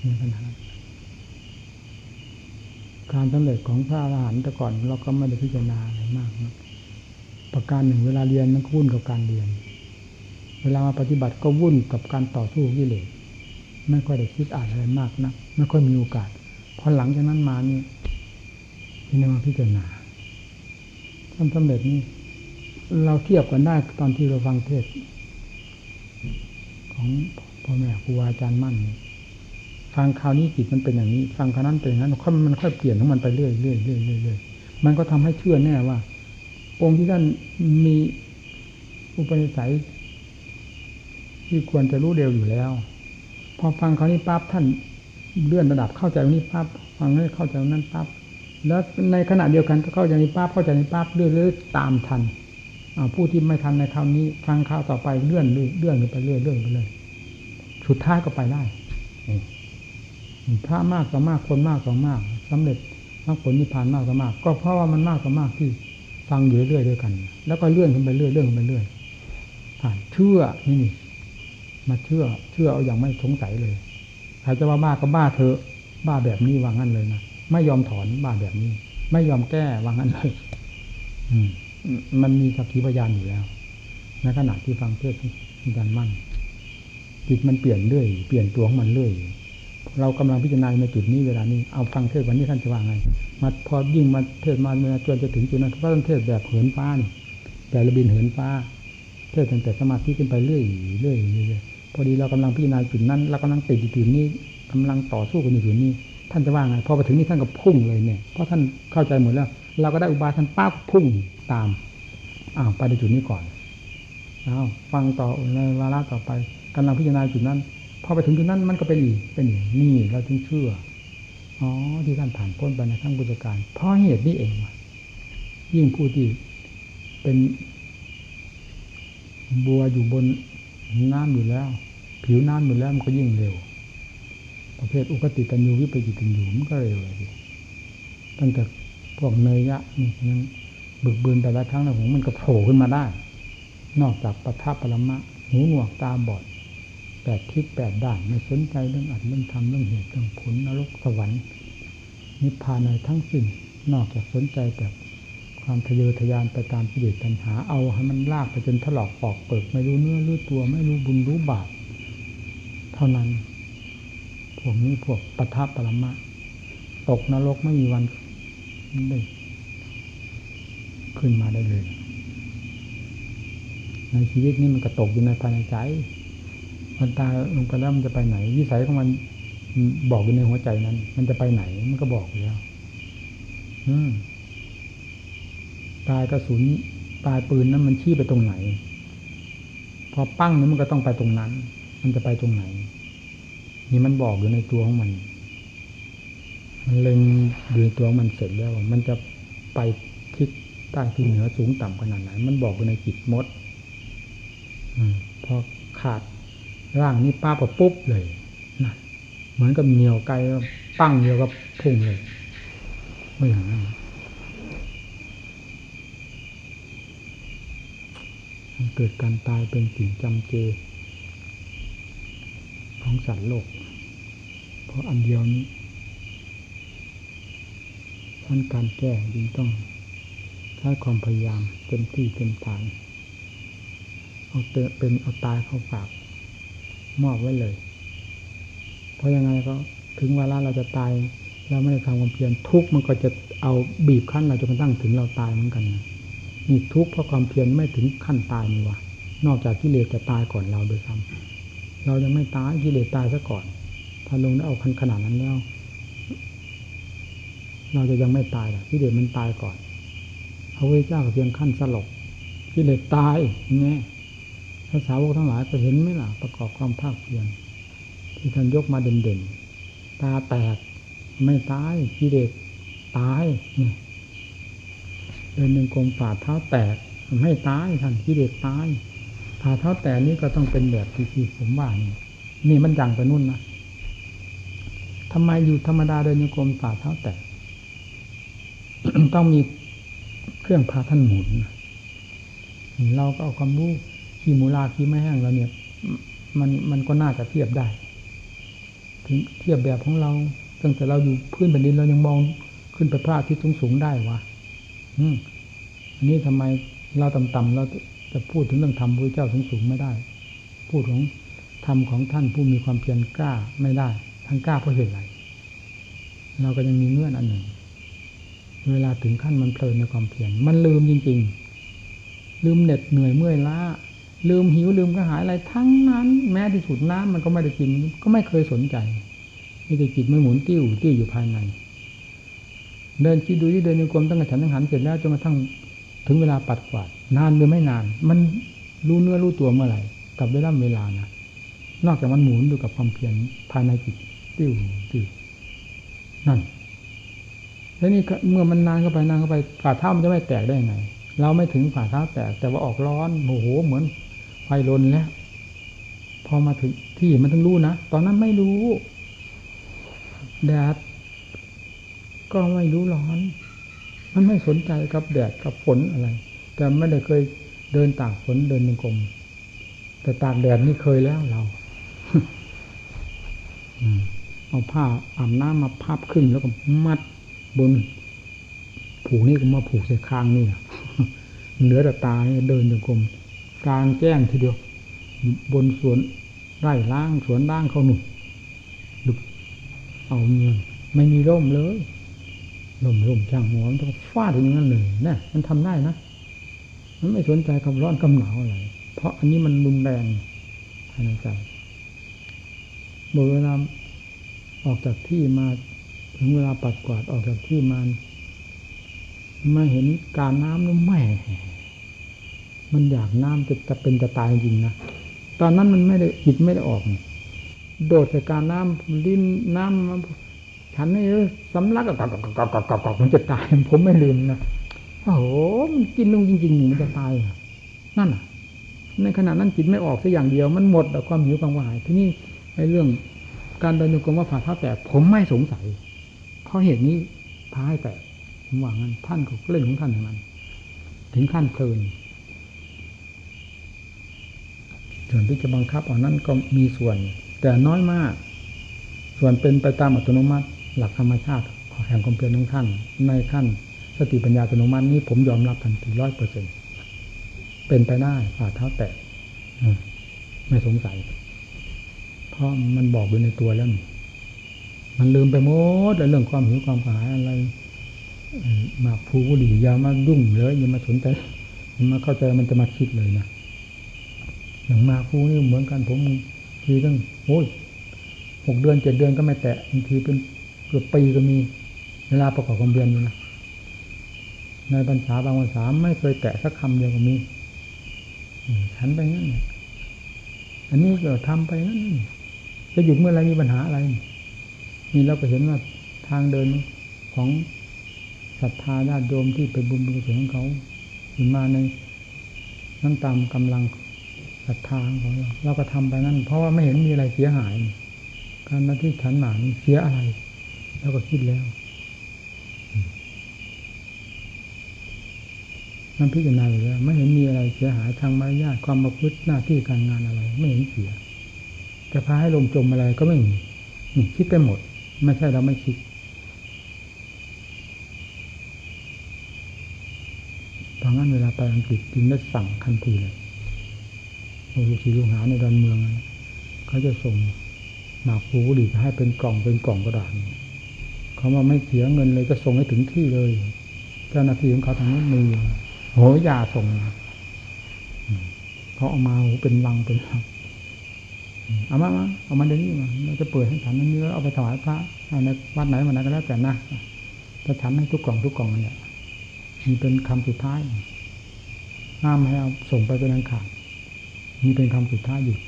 ในขณะนั้นการสำเร็จของพระอรหันต์แต่ก่อนเราก็ไม่ได้พิจารณาอะไรมากนะประการหนึ่งเวลาเรียนมันวุ่นกับการเรียน เวลามาปฏิบัติก็วุ่นกับการต่อสู้กิเลสไม่ค่อยได้คิดอ่านอะไรมากนะไม่ค่อยมีโอกาสพอหลังจากนั้นมานี่ที่นมาพิจารณาท่านสำเร็จนี่เราเทียบกันได้ตอนที่เราฟังเทศของพ พอแม่ครูอาจารย์มั่น ฟังคราวนี้จิตมันเป็นอย่างนี้ ฟังคราวนั้นเป็นอย่างนั้นมันค่อยมันค่อยเปลี่ยนของมันไปเรื่อยเรื่อยเรื่อยเรื่อยมันก็ทำให้เชื่อแน่ว่า องค์ที่ท่านมีอุปนิสัยที่ควรจะรู้เร็วอยู่แล้ว พอฟังคราวนี้ปั๊บท่านเลื่อนระดับเข้าใจนี้ปั๊บฟังนี้เข้าใจนั้นปั๊บแล้วในขณะเดียวกันก็เข้าใจนี้ปั๊บเข้าใจนี้ปั๊บเรื่อยๆตามทันผู้ที่ไม่ทันในคราวนี้ ฟังคราวต่อไปเลื่อนเลื่อนไปเรื่อยเรื่อยไปเลย สุดท้ายก็ไปได้พระมากต่อมากคนมากต่อมากสำเร็จมรรคผลนิพพานมากต่อมาก ก็เพราะว่ามันมากต่อมากที่ฟังอยู่เรื่อยๆด้วยกัน แล้วก็เลื่อนขึ้นไปเรื่อยเลื่อนขึ้นไปเรื่อยผ่านเชื่อนี่นี่มาเชื่อเชื่อเอาอย่างไม่สงสัยเลยใครจะว่าบ้าก็บ้าเถอะบ้าแบบนี้วางงั้นเลยนะไม่ยอมถอนบ้าแบบนี้ ไม่ยอมแก้วางงั้นเลยอืมมันมีสักขีพยานอยู่แล้วในขณะที่ฟังเทศน์ยันมั่น จิตมันเปลี่ยนเรื่อย เปลี่ยนตัวของมันเรื่อย เรากำลังพิจารณาในจุดนี้เวลานี้ เอาฟังเทศวันนี้ท่านจะว่าไง มาพอยิ่งมาเทศมาเมื่อจนจะถึงจุดนั้นก็ต้องเทศแบบเหินฟ้านี่แต่ระบินเหินฟ้า เทศตั้งแต่สมาธิขึ้นไปเรื่อยเรื่อยเรื่อยพอดีเรากำลังพิจารณาจุดนั้นเรากำลังติดจุดนี้กำลังต่อสู้กันอยู่จุดนี้ ท่านจะว่าไง พอไปถึงนี้ท่านก็พุ่งเลยเนี่ย เพราะท่านเข้าใจหมดแล้ว เราก็ได้อุบายท่านป้าพุ่งตามอ้าวไปในจุดนี้ก่อนอ้าวฟังต่อในวาระต่อไป กำลังพิจารณาจุดนั้นพอไปถึงจุดนั้นมันก็เป็นอีกเป็นอีกนี่เราจึงเชื่ออ๋อที่ท่านผ่านพ้นไปในขั้งบุญการเพราะเหตุนี้เองว่ะยิ่งผู้ที่เป็นบัวอยู่บนน้ำอยู่แล้ว ผิวน้ำอยู่แล้วมันก็ยิ่งเร็ว ประเภทอุกติตันยูวิปจิตันยูมันก็เร็วเลยตั้งแต่พวกเนยยะนี่ยังบึกบืนแต่ละครั้งแล้วผมมันก็โผล่ขึ้นมาได้ นอกจากปะทับปรมะหูหนวกตาบอด แปดทิศแปดด้านไม่สนใจเรื่องอัดเรื่องทำเรื่องเหตุเรื่องผลนรกสวรรค์นิพพานในทั้งสิ้นนอกจากสนใจแต่ความทะเยอทะยานไปตามกิเลสตัณหาเอาให้มันลากไปจนถลอกปอกเปิดไม่รู้เนื้อรู้ตัวไม่รู้บุญรู้บาปเท่านั้น พวกนี้พวกปทับปรมะ ตกนรกไม่มีวันได้ขึ้นมาได้เลย ในชีวิตนี้มันกระตกอยู่ในภายในใจ มันตายลงไปแล้วมันจะไปไหน วิสัยของมันบอกอยู่ในหัวใจนั้น มันจะไปไหนมันก็บอกแล้วอืตายกระสุนตายปืนนั้นมันชี้ไปตรงไหน พอปั้งนี้นมันก็ต้องไปตรงนั้น มันจะไปตรงไหน นี่มันบอกอยู่ในตัวของมัน มันเล็งดูตัวมันเสร็จแล้ว มันจะไปทิศใต้ที่เหนือสูงต่ำขนาดไหน มันบอกอยู่ในจิตมด อืมพอขาด ร่างนี้ป้าปปุ๊บเลยนะเหมือนกับเหนียวไกลปั้งเดียวกับพุ่งเลยไม่อย่างนั้นมันเกิดการตายเป็นสิ่งจำเจ ของสัตว์โลก เพราะอันเดียวนี้ท่านการแก้จึงต้องใช้ความพยายามเต็มที่เต็มฐานเอาเตเป็นเอาตายเข้าปาก มอบไว้เลย เพราะยังไงก็ถึงเวลาเราจะตายเราไม่ได้ทำความเพียรทุกมันก็จะเอาบีบขั้นเราจะมาตั้งถึงเราตายเหมือนกันนี่ทุกเพราะความเพียรไม่ถึงขั้นตายนี่วะนอกจากกิเลสจะตายก่อนเราโดยซ้ำเรายังไม่ตายกิเลสตายซะก่อน ถ้าลงได้เอาคันขนาดนั้นแล้วเราจะยังไม่ตายหรอกกิเลสมันตายก่อนพระเวทเจ้าเพียงขั้นสลบกิเลสตายเนี่ย ภาษาวกทั้งหลายก็เห็นไหมล่ะ ประกอบความภาคเพียรที่ท่านยกมาเด่นๆ ตาแตกไม่ตายกิเลสตายเนี่ยเดินหนึ่งกลมฝ่าเท้าแตกไม่ตายท่านกิเลสตายฝ่าเท้าแตกนี่ก็ต้องเป็นแบบที่ผมว่านี่นี่มันยังไปนู่นนะทำไมอยู่ธรรมดาเดินโยกมฝ่าเท้าแตะต้องมีเครื่องพาท่านหมุน เราก็เอาความรู้ ขี่มูลาขี่ไม่แห้งเราเนี่ย มันมันก็น่าจะเทียบได้ ถึงเทียบแบบของเราตั้งแต่เราอยู่พื้นแผ่นดินเรายังมองขึ้นไปพระอาทิตย์สูงได้วะอืมอันนี้ทำไมเราต่ำๆเราจะพูดถึงเรื่องธรรมพระเจ้าสูงๆไม่ได้ พูดของธรรมของท่านผู้มีความเพียรกล้าไม่ได้ทั้งกล้าเพราะเหตุอะไรเราก็ยังมีเงื่อนอันหนึ่ง เวลาถึงขั้นมันเพลินในความเพียรมันลืมจริง ๆ ลืมเหน็ดเหนื่อยเมื่อยล้า ลืมหิวลืมกระหายอะไรทั้งนั้น แม้ที่สุดน้ำมันก็ไม่ได้กิน ก็ไม่เคยสนใจมีแต่จิตมันหมุนติ้วติ้วอยู่ภายใน เดินคิดดูที่เดินโยกรมตั้งแต่ฉันตั้งหันเสร็จแล้วจนกระทั่งถึงเวลาปัดกวาดนานหรือไม่นาน มันรู้เนื้อรู้ตัวเมื่อไหร่กับเวลาเวลานะนอกจากมันหมุนอยู่กับความเพียรภายในจิตติ้วติ้วนั่นแล้วนี่เมื่อมันนานเข้าไปนานเข้าไปฝ่าเท้ามันจะไม่แตกได้ยังไงเราไม่ถึงฝ่าเท้าแตกแต่ว่าออกร้อนโอ้โหเหมือน ไฟลนแล้ว พอมาถึงที่มันต้องรู้นะ ตอนนั้นไม่รู้แดดก็ไม่รู้ร้อน มันไม่สนใจกับแดดกับฝนอะไร แต่ไม่ได้เคยเดินตากฝนเดินในกรมแต่ตากแดดนี่เคยแล้วเราเอาผ้าอาบน้ำมาพับขึ้นแล้วก็มัดบน ผูกนี่ก็มาผูกใส่คางนี่เหลือแต่ตาเดินในกรม กลางแจ้งทีเดียวบนสวนไร่ล้างสวนล้างเขาหนุ่มดึกเอาเงินไม่มีร่มเลยร่มร่มช่างหัวมันต้องฟาดอย่างนั้นเลยนะมันทำได้นะมันไม่สนใจคำร้อนคำหนาวอะไรเพราะอันนี้มันรุนแรงภายในใจเวลาออกจากที่มาถึงเวลาปัดกวาดออกจากที่มามาเห็นการน้ำแล้วแม่ มันอยากน้ำจะจะเป็นจะตายจริงนะตอนนั้นมันไม่ได้จิตไม่ได้ออก โดดใส่การน้ำลิ้นน้ำฉันนี่สำลักกับกับกับกับกับกับมันจะตาย ผมไม่ลืมนะโอ้โหมันกินลงจริงๆมันจะตายนั่นอะในขณะนั้นจิตไม่ออกสักอย่างเดียวมันหมดแต่ความหิวความกระหายที่นี่ไอ้เรื่องการเดินโยกมว่าผ่าท้าแตกผมไม่สงสัย เพราะเหตุนี้พาให้แตกผมว่างั้นท่านก็เล่นของท่านอย่างนั้น ถึงขั้นเพลิน ส่วนที่จะบังคับอันนั้นก็มีส่วน แต่น้อยมาก ส่วนเป็นไปตามอัตโนมัติ หลักธรรมชาติแห่งความเพียรของท่าน ในขั้นสติปัญญาอัตโนมัตินี้ผมยอมรับทันทีร้อยเปอร์เซ็นเป็นไปได้ฝ่าเท้าแตกไม่สงสัย เพราะมันบอกอยู่ในตัวแล้วมันลืมไปหมดเรื่องความหิวความกระหายอะไรมาผูบุหรี่ยามายุ่งเลยอย่ามาสนใจมาเข้าใจมันจะมาคิดเลยนะ อย่างมาคู่นี่เหมือนกันผมทีตั้งโอ้ยหกเดือนเจ็ดเดือนก็ไม่แตะบางทีเป็นเกือบปีก็มีเวลาประกอบความเพียรนี่นะในภาษาบางภาษาไม่เคยแตะสักคำเดียวก็มีฉันไปงั้นอันนี้ก็ทำไปงั้นจะหยุดเมื่อไรมีปัญหาอะไร นี่เราก็เห็นว่าทางเดินของศรัทธาญาติโยมที่ไปบุญบุญกุศลของเขาขึ้นมาในนั่งตามกำลัง ศรัทธาของเราเราก็ทำไปนั่นเพราะว่าไม่เห็นมีอะไรเสียหาย การมาที่ฉันหมานเสียอะไรแล้วก็คิดแล้ว มันพิจารณาอยู่แล้วไม่เห็นมีอะไรเสียหายทางมารยาทความประพฤติหน้าที่การงานอะไร ไม่เห็นเสียจะพาให้ลงจมอะไรก็ไม่มีนี่คิดไปหมด ไม่ใช่เราไม่คิดเพราะงั้นเวลาไปอังกฤษจึงได้สั่งทันทีเลย ลูกศิษย์ลูกหาในดอนเมืองเขาจะส่งหมากผูดีให้เป็นกล่องเป็นกล่องกระดาษเขามาไม่เสียเงินเลยจะส่งให้ถึงที่เลย เจ้าหน้าที่ของเขาทางนั้นมีโหยาส่งเขาเอามาโหเป็นลังเป็นลังเอามามาเอามาเดี๋ยวนี้มาเราจะเปิดให้ฉันนั้นนี้แล้วเอาไปถวายพระในวัดไหนมาไหนก็แล้วแต่นะจะฉันให้ทุกกล่องทุกกล่องเนี่ยมีเป็นคำสุดท้ายห้ามให้เอาส่งไปเป็นอันขาด มีเป็นคำสุดท้ายหยุด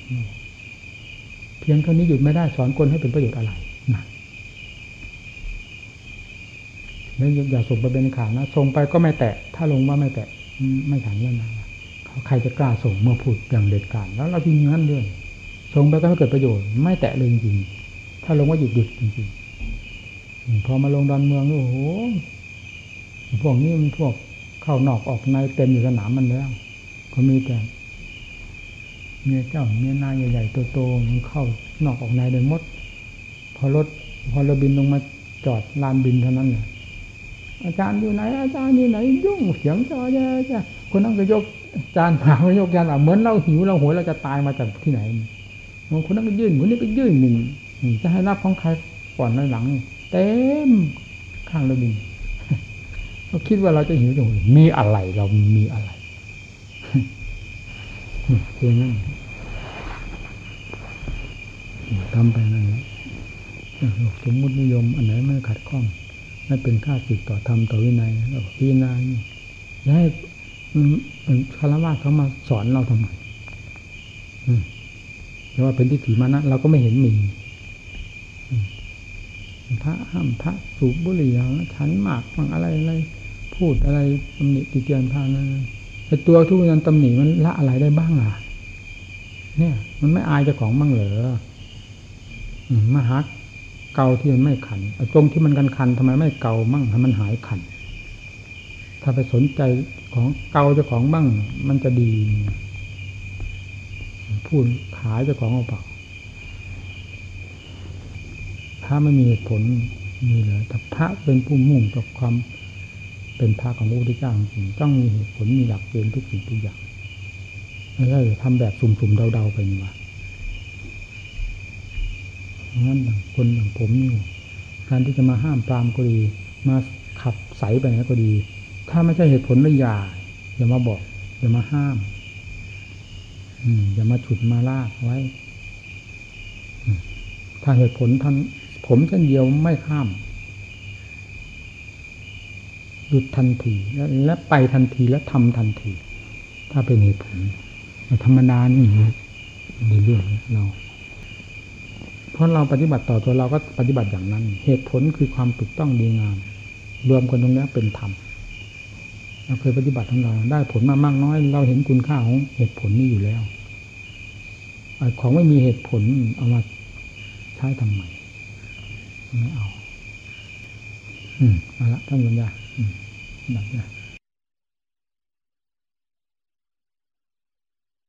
เพียงเท่านี้หยุดไม่ได้สอนคนให้เป็นประโยชน์อะไรนะแล้วอย่าส่งไปเป็นขาดนะส่งไปก็ไม่แตะ ถ้าลงว่าไม่แตะไม่ฉันเรื่องนะใครจะกล้าส่งเมื่อพูดอย่างเด็ดขาดแล้วเราจริงงั้นเรื่องส่งไปก็ไม่เกิดประโยชน์ ไม่แตะเลยจริงถ้าลงว่าหยุดหยุดจริงพอมาลงดอนเมืองโอ้โหพวกนี้มันพวกเข้านอกออกในเต็มอยู่สนามมันแล้ว ก็มีแต่ เมียเจ้าเมียนายใหญ่ๆโตๆมันเข้านอกออกในได้หมด พอรถพอเราบินลงมาจอดลานบินเท่านั้นเนี่ยอาจารย์อยู่ไหน อาจารย์อยู่ไหน ยุ่งเสียงจอแย่จ้ะคนนั้นก็ยกจานหายกจานเหมือนเราหิวเราหัวเราจะตายมาจากที่ไหนบางคนนั้นก็ยื่นคนนี้ก็ยื่นหนึ่งจะให้รับของใครก่อนหลัง เต็มข้างเราบินเราคิดว่าเราจะหิวจะหัวมีอะไรเรามีอะไรเพียงนั้น ทำไปนั่นแหละสมมุตินิยม อันไหนไม่ขัดข้องไม่เป็นค่าสิทต่อธรรมต่อวินัยเราพิจารณาอย่าให้คารวะเขามาสอนเราทำไมแต่ว่าเป็นทิฏฐิมานะเราก็ไม่เห็นมีพระห้ามพระสูบบุหรี่ฉันหมากฟังอะไรอะไรพูดอะไรตำหนิติเตียนพานะไอตัวทุกอย่างตำหนิมันละอะไรได้บ้างอะ เนี่ย มันไม่อายเจ้าของบ้างเหรอ มาฮักเกาที่มันไม่ขันตรงที่มันกันคันทำไมไม่เกามั่งให้มันหายขัน ถ้าไปสนใจของเกาเจ้าของบ้างมันจะดีพูดขายเจ้าของเอาเปล่าถ้าไม่มีเหตุผลมีเลยแต่พระเป็นผู้มุ่งกับความเป็นพระของพระพุทธเจ้าจริงต้องมีเหตุผลมีหลักเกณฑ์ทุกสิ่งทุกอย่างไม่ใช่ทำแบบสุ่มๆเดาๆไปนี่ว่า งั้นคนอย่างผมนี่การที่จะมาห้ามปรามก็ดี มาขับใสไปไหนก็ดี ถ้าไม่ใช่เหตุผลแล้วอย่าอย่ามาบอก อย่ามาห้าม อืม อย่ามาฉุดมาลากไว้ ถ้าเหตุผลท่านผมเช่นเดียวไม่ข้ามหยุดทันทีและไปทันทีและทำทันที ถ้าเป็นเหตุผลธรรมดานี่ในเรื่องเรา เพราะเราปฏิบัติต่อตัวเราก็ปฏิบัติอย่างนั้น เหตุผลคือความถูกต้องดีงาม รวมกันตรงนี้เป็นธรรมเราเคยปฏิบัติของเราได้ผลมามากน้อย เราเห็นคุณค่าของเหตุผลนี้อยู่แล้วของไม่มีเหตุผลเอามาใช้ทำไมไม่เอา อืมเอาละท่านปัญญาอืมดับนะ